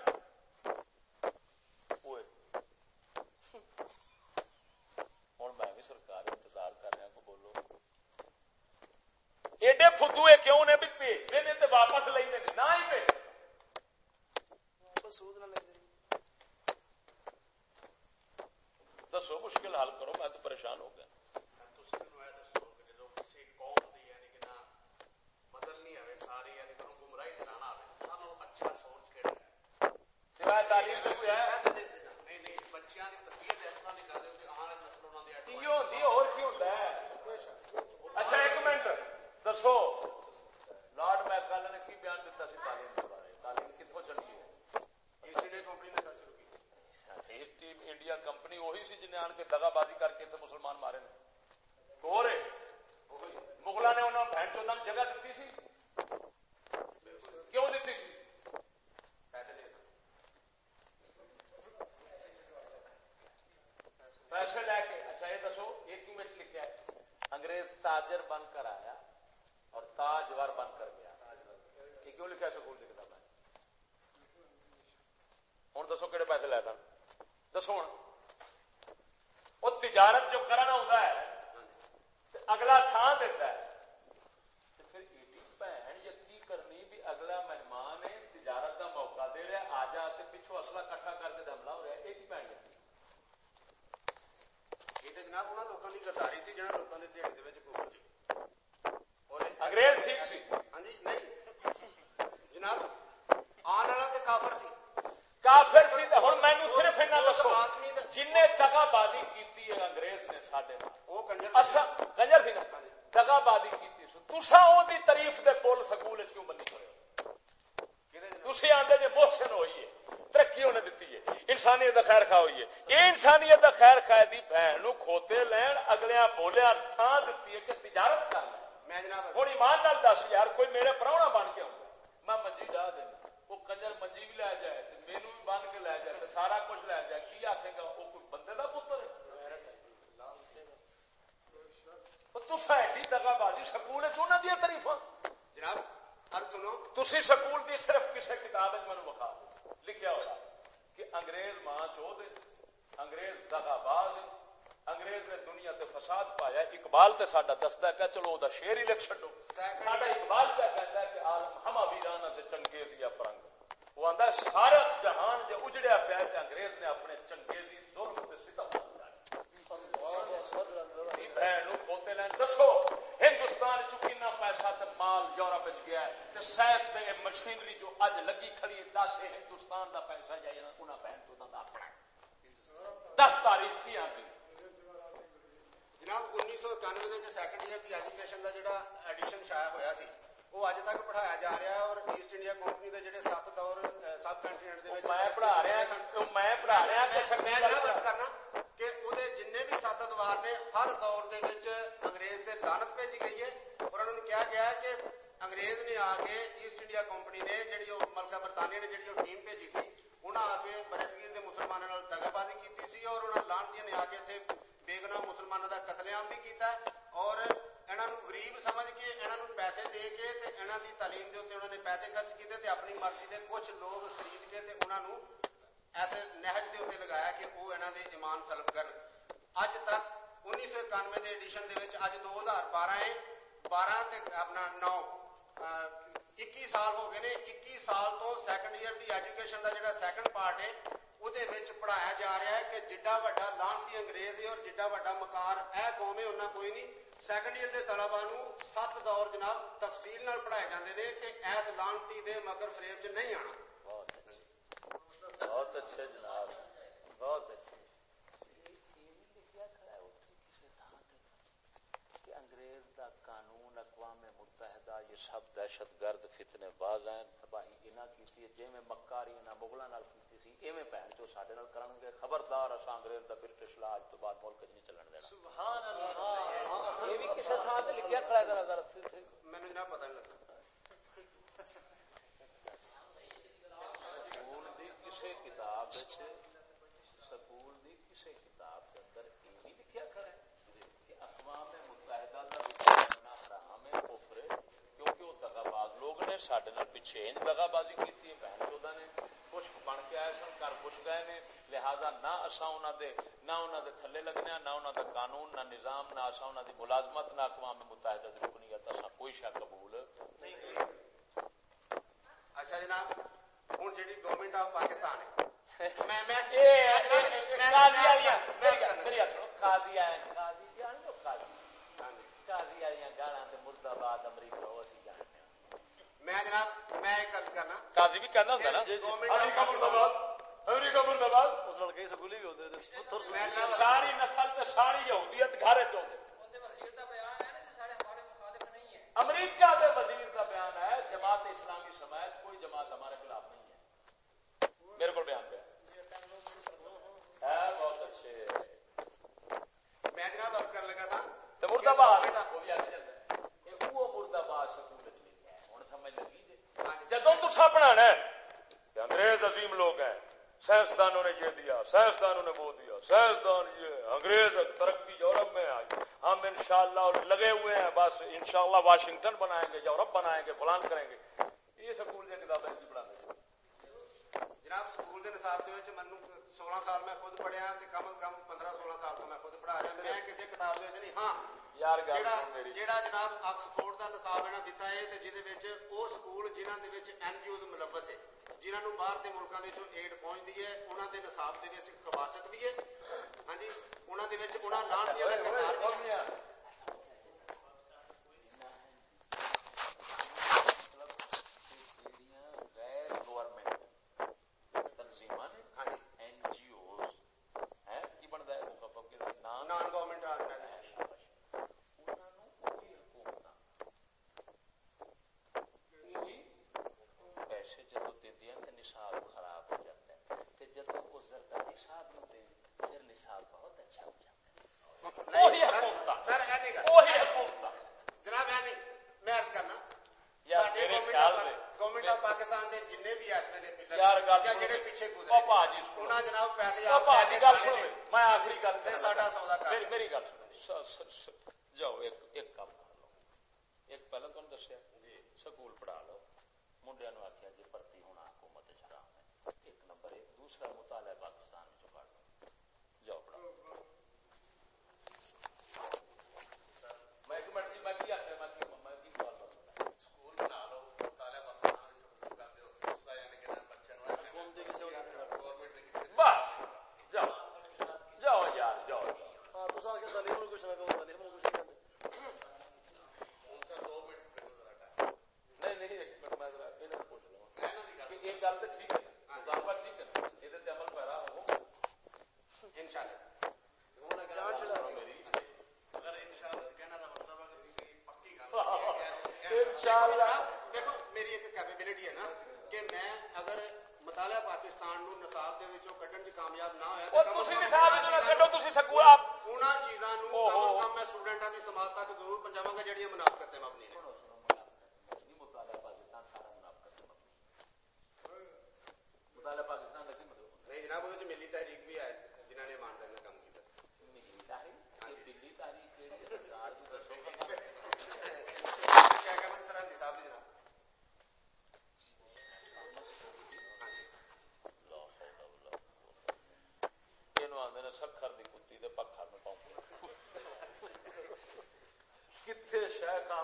ایڈے فدو کیوں نے بھی بھیجتے ہیں واپس لے نہ ہی بھیج دسو مشکل حل کرو میں تو پریشان ہو گیا سوائے تعلیم تو کوئی ہے اور کی ہوتا ہے اچھا ایک منٹ دسو لارڈ میکل نے کی بیان دیتا سی تعلیم کے بارے تعلیم کتوں چلی ہے ایسٹ انڈیا کمپنی وہی سی جنہیں آن کے دگا بازی کر کے مسلمان مارے نے ہو رہے مغلوں نے انہوں بہن چودہ جگہ دیتی سی کیوں دیتی سی پیسے لے کے اچھا یہ دسو، یہ کیوں لکھا ہے انگریز تاجر بن کر آیا اور تاجور بن کر گیا۔ یہ کیوں لکھا سکول لکھتا میں؟ ہوں، دسو کہڑے پیسے لے تھا دسو ہوں۔ وہ تجارت جو کرنا ہوتا ہے اگلا تھان دیتا ہے۔ پھر ایڈی بھن یا کی کرنی بھی اگلا مہمان ہے، تجارت کا موقع دے رہا آ جا پچھو اصلا کٹھا کر کے حملہ ہو رہا ہے یہ کی بھن یہ جناب انہوں لوگوں کی گداری سی جہاں لوگوں کے دیہی سی انگریز ٹھیک سی ہاں جی نہیں جناب آن والا تو کافر سی کافر سی ہوں مینو صرف ایسا دسو جن بازی انگریز نے سڈے کنجر سی نا دگا بازی کی تسا وہ تاریف کے پل سکول کیوں بنی کرے تھی آدھے جی محسن ہوئی ہے ترقی انہیں دیتی ہے۔ انسانیت کا خیر خواہ ہوئی ہے۔ یہ انسانیت کا خیر خواہ دی بہن کھوتے لین اگلے بولیا تھان دیتی ہے کہ تجارت کر ہوں ایمان نال دس یار کوئی میرے بن کے آؤں میں منجی ڈا دینا وہ کنجر منجی بھی لے جائے مینو بھی بن کے لے جائے سارا کچھ لے جائے۔ کی آخے گا؟ وہ کوئی بندے کا پتر ایڈی دگا بازی سکول دیا تھی سکول کی صرف کسی کتاب مجھے بخا لکھا ہوا کہ انگریز ماں چو دے انگریز دگا باز انگریز نے دنیا تے فساد پایا اقبال تے ساڈا دستا پیا چلو وہ شیر ہی لکھ چڈو ساڈا اقبال پہ کہتا ہے کہ عالم ہما ویرانہ سے چنگیز یا فرنگ۔ وہ آتا سارا جہان جو اجڑیا پیا کہ انگریز نے اپنے چنگیزی ظلم تے ستم۔ بہن کھوتے لین دسو ہندوستان چکینا پیسہ تے مال یورپ گیا ہے تے سائنس تے مشینری جو اج لگی کھڑی ہے دس ہندوستان دا پیسہ یا انہاں بہن تو دا اپنا دس تاریخ کی آتی جناب سیکنڈ ایئر کی ایجوکیشن کا جڑا ایڈیشن شایا ہوا سی وہ اج تک پڑھایا جا رہا ہے اور ایسٹ انڈیا کمپنی کے جڑے سات دور سب کنٹینٹ میں پڑھا رہا میں پڑھا رہا میں جناب کرنا کہ وہ جن بھی سات ادوار نے ہر دور کے انگریز سے لانت بھیجی گئی ہے۔ اور انہوں نے کیا گیا کہ انگریز نے آ کے ایسٹ انڈیا کمپنی نے جی ملکہ برطانیہ نے جی ٹیم بھیجی سی انہیں آ کے برسگیر کے مسلمانوں دگا بازی کی اور انہوں لانتی نے آ کے اتنے بےگنا مسلمانوں کا قتل عام بھی کیتا ہے اور انہوں غریب سمجھ کے انہوں پیسے دے کے تے انہوں دی تعلیم دے اتنے انہوں نے پیسے خرچ کیتے تے اپنی مرضی دے کچھ لوگ خرید کے تے انہوں نے ایسے نہج دے اتنے لگایا کہ وہ انہوں دے ایمان سلب کر۔ اج تک انیس سو اکانوے کے ایڈیشن دے وچ اج دو ہزار بارہ ہے بارہ تے اپنا نو۔ مکان کوئی سات دور جناب تفصیل سب دہشت گرد فتنے باز ہیں تباہی انہاں کیتی ہے جے میں مکاری یہاں نال کیتی سی ایویں پہن جو ساڈے نال کرن گے خبردار اصا انگریز کا برٹش اج تو بعد ملک نہیں چلن دینا۔ سبحان اللہ۔ یہ بھی کسے تھا تے لکھیا کھڑا ہے ذرا ذرا مینوں جناب پتہ نہیں لگا سکول دی کسی کتاب سکول دی کسی کتاب کے اندر یہ بھی لکھیا کھڑا ہے۔ نے سڈے پیچھے انج دگا بازی کی بہن چودہ نے کچھ بن کے آئے سن گھر کچھ گئے نے لہذا نہ اصا انہوں دے نہ انہوں دے تھلے لگنے نہ انہوں کا قانون نہ نظام نہ اصا انہوں کی ملازمت نہ اقوام متحدہ دی رکنیت اصا کوئی شا قبول اچھا جناب ہوں جی گورنمنٹ آف پاکستان ہے مردہ آباد امریکہ میں جناب میں ایک کرنا۔ قاضی بھی کہنا ہوتا ہے نا امریکہ مرداباد امریکہ مرداباد اس لڑکے سکولی بھی ہوتے تھے جی۔ ساری نسل تے ساری یہودیت گھر وچ ہوندے امریکہ دے وزیر کا بیان ہے جماعت اسلامی سمیت کوئی جماعت ہمارے خلاف نہیں ہے۔ میرے کو بیان پہ بہت اچھے۔ میں جناب کر لگا تھا مرداباد جدو تسا بنا انگریز عظیم لوگ ہیں۔ سائنسدانوں نے یہ دیا، سائنسدانوں نے وہ دیا۔ سائنسدان یہ انگریز ترقی یورپ میں آئی۔ ہم انشاءاللہ لگے ہوئے ہیں، بس انشاءاللہ واشنگٹن بنائیں گے، یورپ بنائیں گے، فلان کریں گے۔ یہ سکول دیا کتابیں کی پڑھا جناب، سکول کے نصاب کے وچ سولہ سال میں خود پڑھیا کم از کم پندرہ سولہ سال تو میں خود پڑھا رہا میں کسی کتاب نہیں ہاں۔ یار جناب آکسفورڈ دا نصاب انہاں دیتا ہے تے جے سکول جنہاں دے این جی اوز ملوث ہے جنہاں نو باہر دے ملکاں دے ایڈ پہنچدی ہے انہاں دے نصاب دے وچ بھی ہے۔ ہاں جی انہوں دے جناب پیسے میں آخری گل تے ساڈا سودا میری گل سن کامیاب نہ ہے اور تسی نصاب نہ چھڈو تسی سکو اپ انہاں چیزاں نو کم کم میں سٹوڈنٹاں دی سماعت تک ضرور پہنچاواں گا جڑیاں منافقت ہیں اپنی نہیں پاکستان ملی تحریک بھی آئے جنہاں نے ایمان کام کیتا ملی تحریک تحریک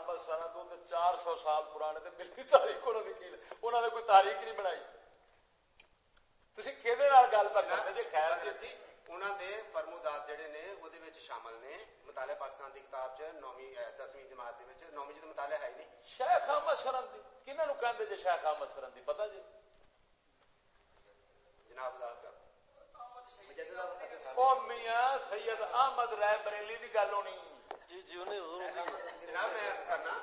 احمد سند ان چار سو سال پرانے تے ملتی تاریخ انہوں نے کی انہوں نے کوئی تاریخ نہیں بنائی۔ جی۔ جی؟ جناب سید احمد رائے بریلی دی گل ہونی۔ جی جناب میں عرض کرنا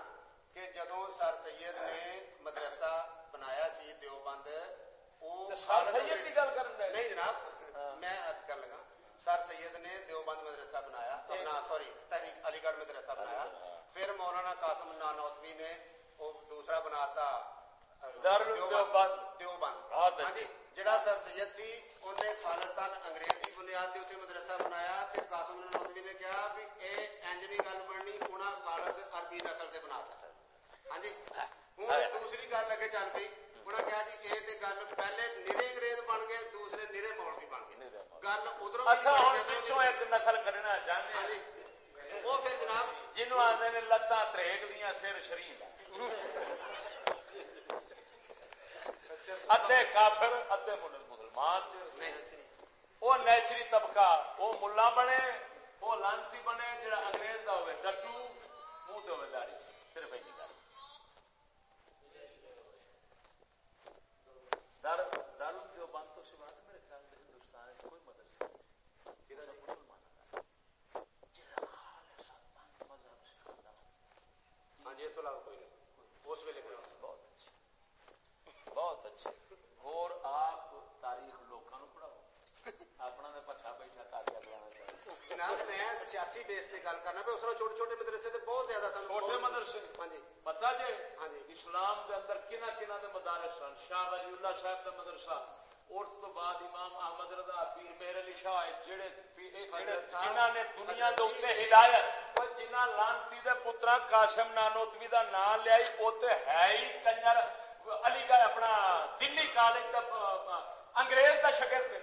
کہ جدوں سر سید نے مدرسہ بنایا سی دیوبند نہیں جناب میں عرض کر لگا سر سید نے دیوبند مدرسہ بنایا سوری تحریک علی گڑھ مدرسہ بنایا۔ پھر مولانا قاسم نانوتوی نے وہ دوسرا بناتا دیوبند دیوبند ہاں جی۔ جڑا سر سید سی انہیں خالصتاً انگریز کی بنیاد دے اتنے مدرسہ بنایا تے قاسم نانوتوی نے کہا بھی اے انج نہیں گل بننی انہاں خالص عربی نسل سے بنا دتا ہاں جی ہن دوسری گل لگے چل پئی انہاں کہا جی اے گل پہلے نرے انگریز بن گئے دوسرے نرے مولوی بن گئے گل ادھروں ایک نسل کرنا چاہندے ہاں جی وہ پھر جناب جنوں آندے نے لتاں تریک دیاں سر شریر ادھے کافر ادے مسلمان وہ نیچری طبقہ وہ ملا بنے وہ لانسی بنے جڑا انگریز کا ہوئے سیاسی بیس سے گل کرنا پہ اس طرح چھوٹے چھوٹے مدرسے تے بہت زیادہ سن چھوٹے مدرسے؟ ہاں جی۔ پتہ جی ہاں جی۔ اسلام دے اندر کنا کنا دے مدارس سن شاہ ولی اللہ صاحب دا مدرسہ۔ اور تو بعد امام احمد رضا پیر علی شاہ جڑے نے دنیا دے اوپر ہدایت او لانتی دے پترا قاسم نانوتوی دا نام لیا ہے ہی کنجر علی گڑھ اپنا دلی کالج دا انگریز دا شاگرد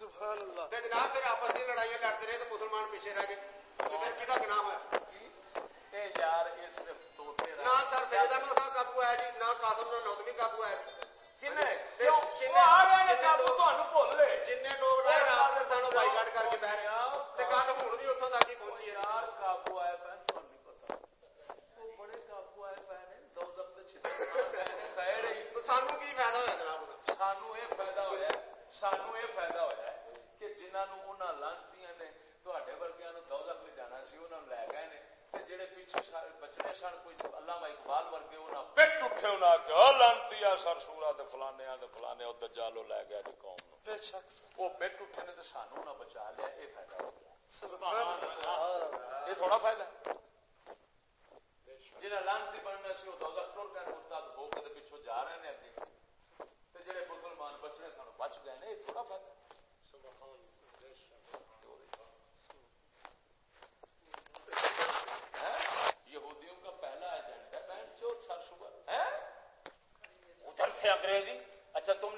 سبحان اللہ۔ تے جناب پھر آپس دی لڑائیاں لڑتے رہے تو مسلمان پیچھے رہ گئے۔ تے پھر کیدا گناہ ہوا اے یار اس صرف توتے نہ سر سیدہ میں خان قابو آیا جی نہ قاسم نہ نوتمی قابو آیا جی۔ کنے؟ وہ آ گئے نے قابو تانوں بھول لے جننے لوگ رائے رات نے سانو بائی کٹ کر کے بیٹھ گئے تے گل ہن بھی اوتھوں تک ہی پہنچی ہے۔ یار قابو آیا پے *laughs* سانو کی فائدہ ہوا جناب؟ سانو اے فائدہ ہوا سانو جنہوں انہوں لانتی نے تے ورگیا دولت لے جانا سی انہوں لے گئے نے جڑے پیچھے بچنے سن کوئی علامہ اقبال ورگے انہاں اٹھے لانتی سر سورا فلانے فلانے او دجالو لے گیا تے قوم نو بے اٹھے نے تے سانو نہ بچا لیا یہ فائدہ ہو گیا یہ تھوڑا فائدہ ہے جڑا لانتی بننا سی او دوزخ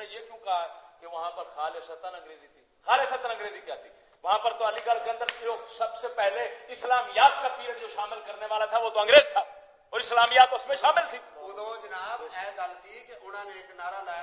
نے یہ کیوں کہا کہ وہاں پر خالصتاً انگریزی تھی؟ خالصتاً انگریزی کیا تھی؟ وہاں پر تو علی گڑھ کے اندر جو سب سے پہلے اسلامیات کا پیریڈ جو شامل کرنے والا تھا وہ تو انگریز تھا اور اسلامیات اس میں شامل تھی۔ جناب ਜਨਾਬ گل سی کہ انہوں نے ایک نعرہ لایا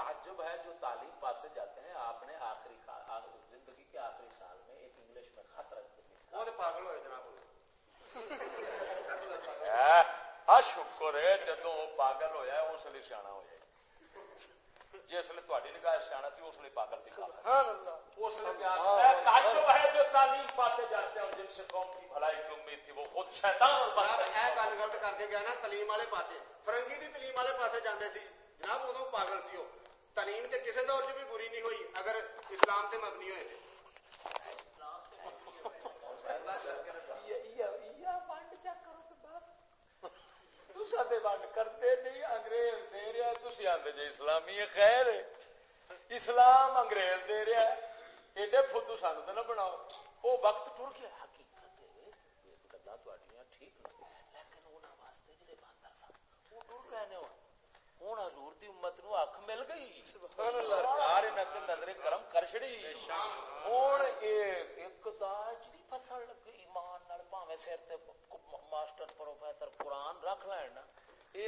تعجب ہے جو تعلیم پاتے جاتے ہیں آپ نے آخری زندگی کے آخری سال میں ایک انگلش میں خط رکھ کے پاگل ہوئے جناب۔ ہاں، ہاں، شکر ہے جدو پاگل ہویا اس لیے سیاح ہو جس لیے تاری نگاہ سیاح سی اس لیے پاگل جو تعلیم بھلائی کی امید تھی وہ خود شیطان تعلیم والے پاسے۔ فرنگی دی تعلیم والے پاسے جانے سی۔ جناب ادو پاگل تھی ہو تعلیم تے کسی دور چ بھی بری نہیں ہوئی، اگر اسلام تے مبنی ہوئے۔ اسلامی خیر اسلام انگریز دے رہا ایڈے فدو تو نہ بناؤ۔ وہ وقت ٹر گیا۔ حقیقت گلا ٹھیک لیکن واسطے جڑے باندر سن وہ ٹر گئے ہوں حضور دی امت نو اکھ مل گئی سرکار انہاں نظر کرم کر چھڑی ہوں ایک دا جڑی فصل لگ ایمان نال سر تے ماسٹر پروفیسر قرآن رکھ لین نا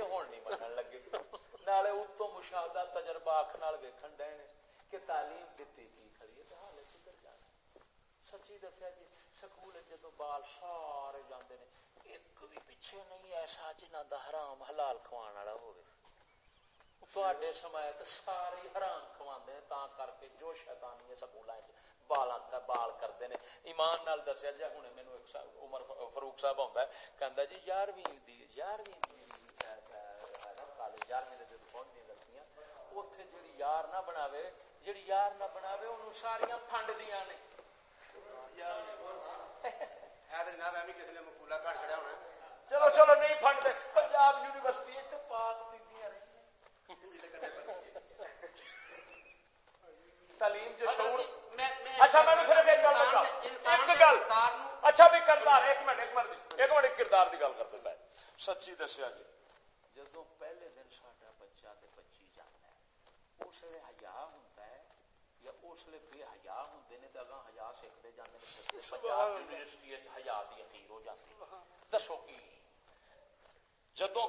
ہوں نہیں منن لگے نالے اتوں مشاہدہ تجربہ اکھ نال ویکھن ڈے کہ تعلیم دتی کی کھڑی ہے تے کدھر جانا سچی دسیا جی سکول جدو بال سارے جاندے نے ایک بھی پیچھے نہیں ایسا جنہ دا حرام حلال کھوان والا ہوئے سمے سارے حرام کما تا کر کے جو شیطانی سکول بال بال کرتے ہیں ایمان نال دسیا جی ہوں مینو عمر فروخ صاحب آتا ہے کہ جی یارویں یارویں کالج یارویں جب پہنچ لگتی اتنے جی یار نہ بناوے جی یار نہ بناوے انہوں ساریا فنڈ دیا نے چلو چلو نہیں دے پنجاب یونیورسٹی پاک تعلیم جو شعور اچھا میں صرف ایک گل بتا ایک گل۔ اچھا بھی کردار ایک منٹ ایک منٹ ایک منٹ کردار کی گل کرتے پہ سچی دسیا جی۔ جدو پہلے دن ساڈا بچہ تے بچی جانا ہے اس لیے ہزا ہوتا ہے یا اس لیے بے حیا نے اگاں پنجاب یونیورسٹی اخیر ہو جاتی دسو کی؟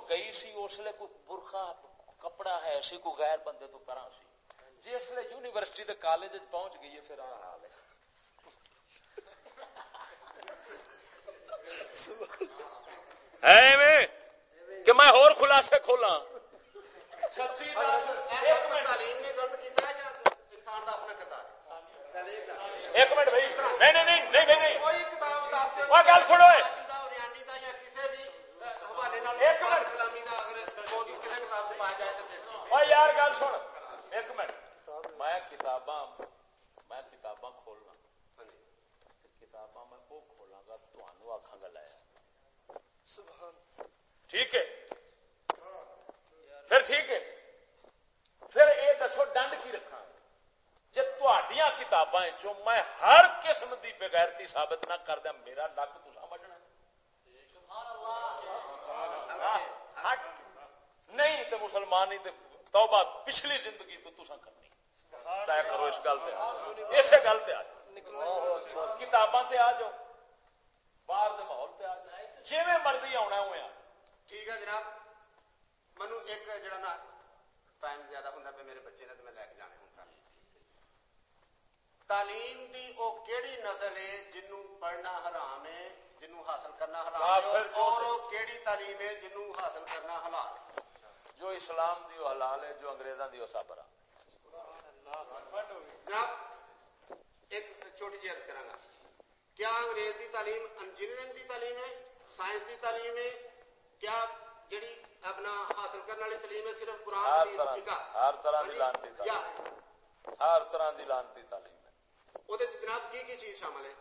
گئی سی اس لیے کوئی برخا کپڑا ہے سی کوئی غیر بندے تو کرا سی۔ جس لیے یونیورسٹی کے کالج پہنچ گئی ہے پھر آ حال ہے۔ کہ میں اور خلاصے کھولا ایک منٹ۔ بھائی۔ نہیں نہیں نہیں نہیں نہیں گل سنو۔ یار گل سن ایک منٹ۔ میں کتاباں میں کتاباں کھولنا۔ کتاباں میں وہ کھولاں گا تمہوں آخا گا لایا ٹھیک ہے؟ پھر ٹھیک ہے۔ پھر یہ دسو ڈنڈ کی رکھا جی تھوڑیاں کتاباں چو میں ہر قسم کی بغیرتی ثابت نہ کر دیا میرا لک تو سمجھنا نہیں تو مسلمان ہی توبہ پچھلی زندگی تو تسا کرنا۔ طے کرو اس گل اسی گل آ جاؤ۔ کتاباں آ جاؤ۔ باہر ماحول سے آ جائے جی مرضی آنا ہوا ٹھیک ہے جناب۔ منو ایک جڑا نا ٹائم زیادہ ہوں پہ میرے بچے نے تو میں لے کے جانے ہوں تعلیم دی او کیڑی نسل ہے جنوں پڑھنا حرام ہے جنوں حاصل کرنا حرام ہے اور او کیڑی تعلیم ہے جنوں حاصل کرنا حلال ہے۔ جو اسلام دی حلال ہے جو انگریزاں دی صبر ہے ایک چھوٹی جی کرا گا کیا انگریز کی تعلیم انجینئرنگ کی تعلیم ہے؟ سائنس کی تعلیم ہے؟ کیا جڑی اپنا حاصل کرنے والی تعلیم ہے صرف قرآن ہر طرح کی لانتی ہر طرح کی لانتی تعلیم ہے۔ وہ جناب کی کی چیز شامل ہے؟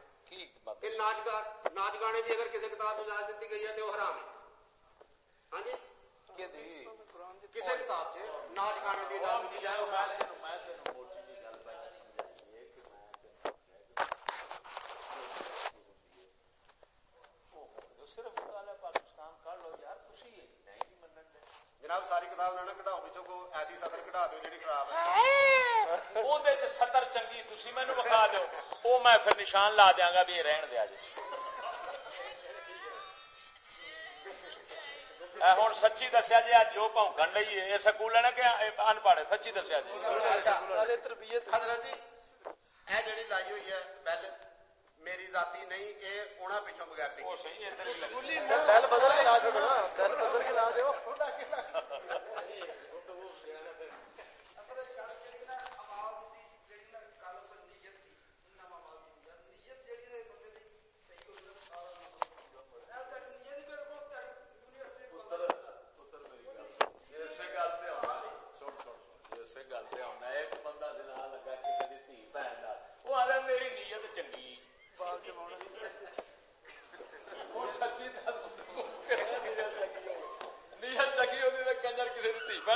ناچ گا ناچ گانے کی اگر کسی کتاب میں اجازت دیتی گئی ہے تو وہ حرام ہے۔ ہاں جی؟ کسی کتاب سے ناچ گانے کی اجازت دی جائے وہ حرام ہے۔ جناب ساری کتاب نہ کٹاؤ بچوں کو ایسی سطر کٹا دو جی خراب ہے سطر چنگی تھی مینو بخا دو وہ میں پھر نشان لا دیا گا بھی یہ رہن دیا جی ہوں سچی دسیا جی اج جو پونکن لئی یہ سکول کہ ان پڑھ سچی دسیا جی حضرت جی یہ جڑی لائی ہوئی ہے پہلے میری ذاتی نہیں کہ انہاں پیچھے بغیر تھی صحیح ہے بدل کے لا بدل کے لا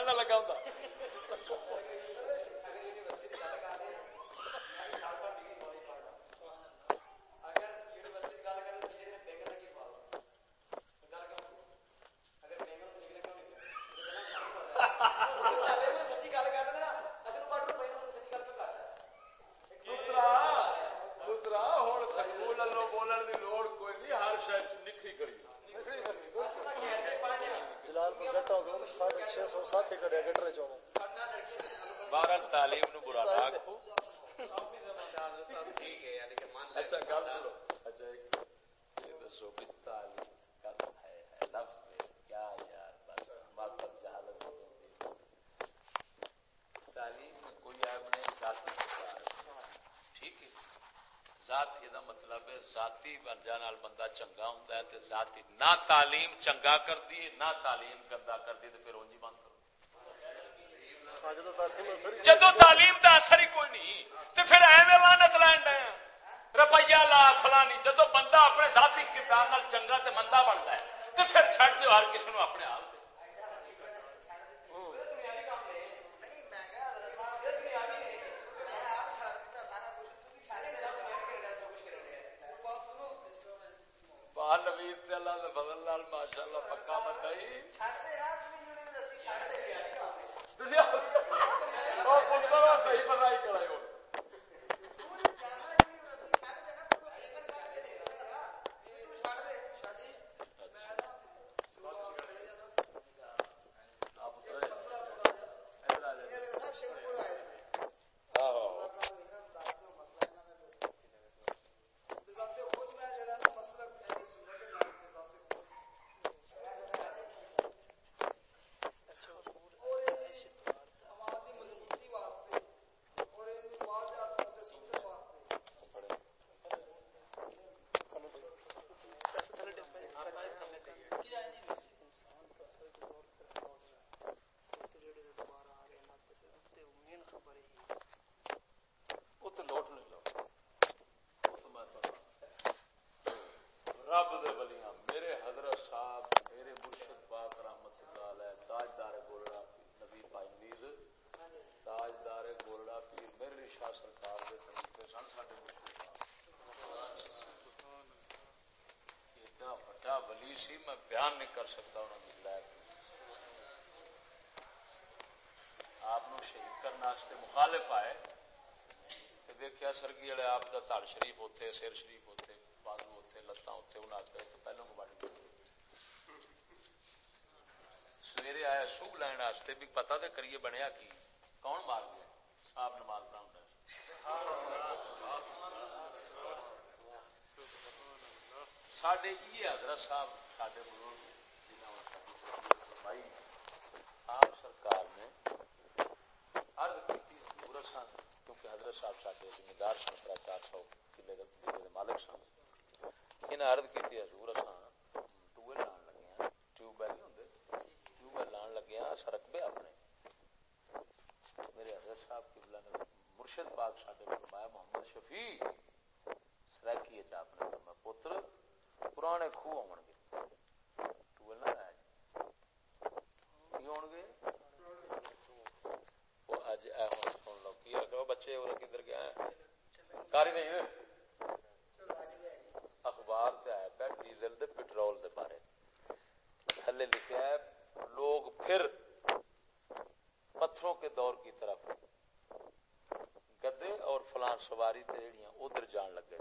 لگا ہوں ذاتی ورجا نال بندہ چنگا ہوں ہے ذاتی نہ تعلیم چنگا کرتی ہے نہ تعلیم کردا کرتی تے پھر انجی بند کرو۔ جدو تعلیم دا اثر ہی کوئی نہیں تو پھر ایویں لعنت لین ڈے روپیہ لا فلانی جدو بندہ اپنے ذاتی کردار چنگا تو بندہ بنتا ہے تو پھر چڑھ دیو ہر کسی رب دے میرے حضرت صاحب، میرے مرشد پاک رحمت اللہ تاجدار گولڑا نبی پائی تاجدار گولڑا پیر میرے شاہ سرکار دے طریقے سن مرشد پاک۔ ایڈا وڈا ولی سی، میں بیان نہیں کر سکتا انہوں لائق۔ آپ شہید کرنے مخالف آئے دیکھا سرگی والے آپ کا تڑ شریف اتنے سر شریف ہے سو لین بھی پتا تے کریے بنیا کی، کون مار گیا؟ صاحب نماز نہ یہ حضرت صاحب آپ سرکار نے کیونکہ حضرت صاحب چار سو کلے مالک سن انہیں عرض شفیع۔ سرکی آپ نے فرمایا پتر، پرانے خوہ ہون گے۔ ٹوئل نہ لایا جی کی گے؟ وہ اج اے ہن سن لو کی کہ بچے اور کدھر گئے ہیں؟ کاری نہیں اخبار تے آیا پہ ڈیزل دے پیٹرول دے بارے۔ تھلے لکھیا ہے لوگ پھر پتھروں کے دور کی طرف سواری تے جڑیاں ادھر جان لگا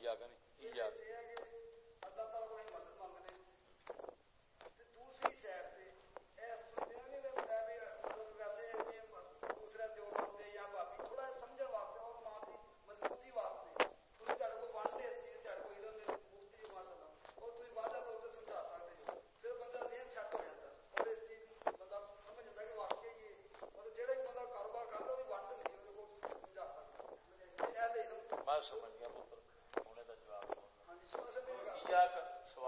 آ گیا نہیں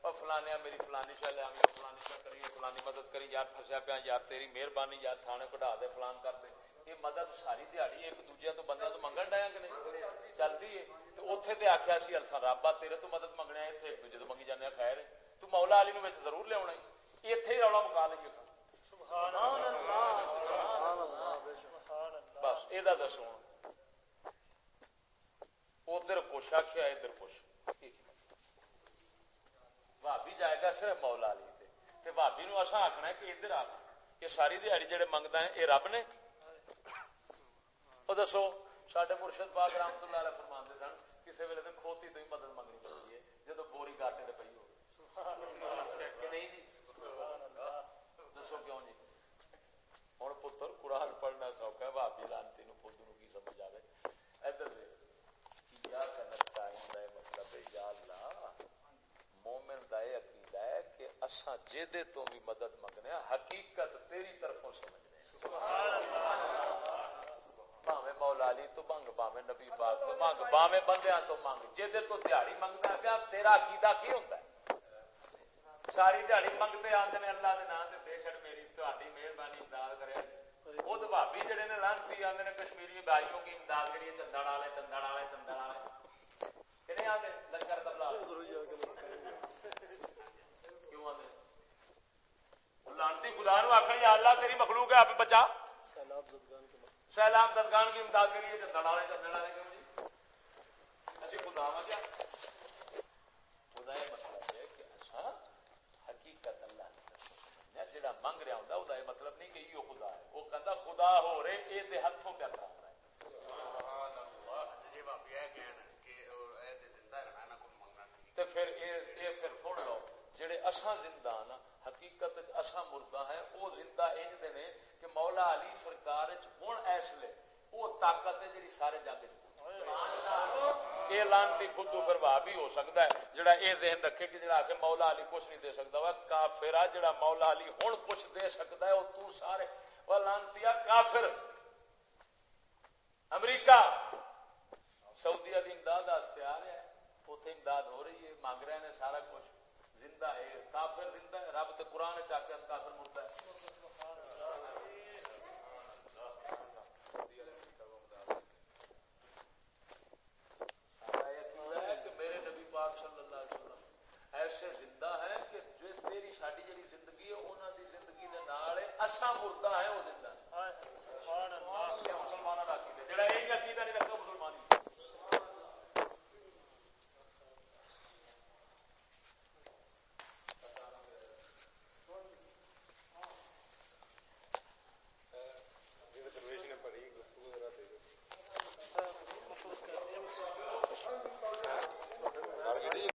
اور فلانے میری فلانی شاہ لیا فلانی شاہ کریے فلانی مدد کری یار فسیا پیا یار تیری مہربانی یار تھانے کٹا دے فلان کر دے۔ یہ مدد ساری دیہڑی ایک دوجے تو بندہ تو منگن ڈایا کہ نہیں؟ چلتی ہے۔ تو اتنے تو آخیا سی الفا رابا تیرے تو مدد منگنے اتنے ایک دوجے تو منگی جانے خیر تو مولا علی نو ضرور لیا اتنے ہی رولا مکا لیں گے بس یہ دسو۔ ادھر کچھ آخیا ادھر کچھ۔ بھابی جائے گا صرف مولا لی بھابی نو اصا آخنا کہ ادھر آ یہ ساری دیہڑی جہے منگتا ہے یہ رب نے وہ دسو سڈے مرشد پاک تو لالا فرما سن کسی ویلے تو کھوتی تو ہی مدد منگنی پڑتی ہے جب بوری نہیں جی دسو کیوں جی ہوں پتر قرآن پڑھنا سوکھا ہے بھابی لانتی نو خود نو کی سمجھ آئے ادھر مطلب یا اللہ مومن دا یہ عقیدہ ہے کہ اساں جیدے تو بھی مدد منگنے ہاں، حقیقت تیری طرفوں سمجھنے باویں مولا علی تو منگ باویں نبی پاک تو منگ باویں بندیاں تو منگ۔ جیدے تو دیہڑی منگدا پیا، تیرا عقیدہ کی ہوندا ہے؟ ساری دیہڑی منگتے آندے نے اللہ دے نام تے، بے چھڑ میری تہاڈی مہربانی امداد کرے۔ خود بھابی جڑے نے لانتی آندے نے کشمیری بھائیوں کی امداد کریے، چندڑ والے چندڑ والے چندڑ والے۔ کنے آندے لنگر تبلا؟ لانتی خدا نو آخر یا اللہ تیری مخلوق ہے آپ بچا۔ سیلاب زدگان کی امداد کریے چندن والے چندن والے کیوں جی؟ اچھی خدا وا کیا؟ خدا یہ مطلب ہے کہ اچھا حقیقت اللہ جہاں منگ رہا ہوں وہ مطلب نہیں کہ یہ خدا ہے۔ وہ کہتا خدا ہو رہے یہ ہاتھوں پہ کرا ہے پھر یہ پھر سن لو جہے اصا زندہ ہاں نا، حقیقت اصا مردہ ہیں وہ زندہ انج نے کہ مولا علی سرکار ہوں اس لیے وہ طاقت ہے جی سارے جگ یہ لانتی خدو بربا بھی ہو سکتا ہے، جڑا یہ ذہن رکھے کہ جڑا کہ مولا علی کچھ نہیں دے سکتا، وہ کافر آ جڑا مولا علی ہوں کچھ دے سکتا ہے وہ تو سارے، وہ لانتی کافر۔ امریکہ، سعودی کی امداد آ رہا ہے اتنے امداد ہو رہی ہے، مانگ رہے ہیں سارا کچھ۔ زندہ ہے کافر زندہ ہے رب تو قرآن چاہتا ہے کافر مرتا ہے میرے نبی پاک صلی اللہ علیہ وسلم ایسے زندہ ہے کہ جو تیری ساری جی زندگی ہے انہوں دی زندگی دے نال اصا مردہ ہے وہ زندہ ہے کا عقیدہ جڑا یہ عقیدہ نہیں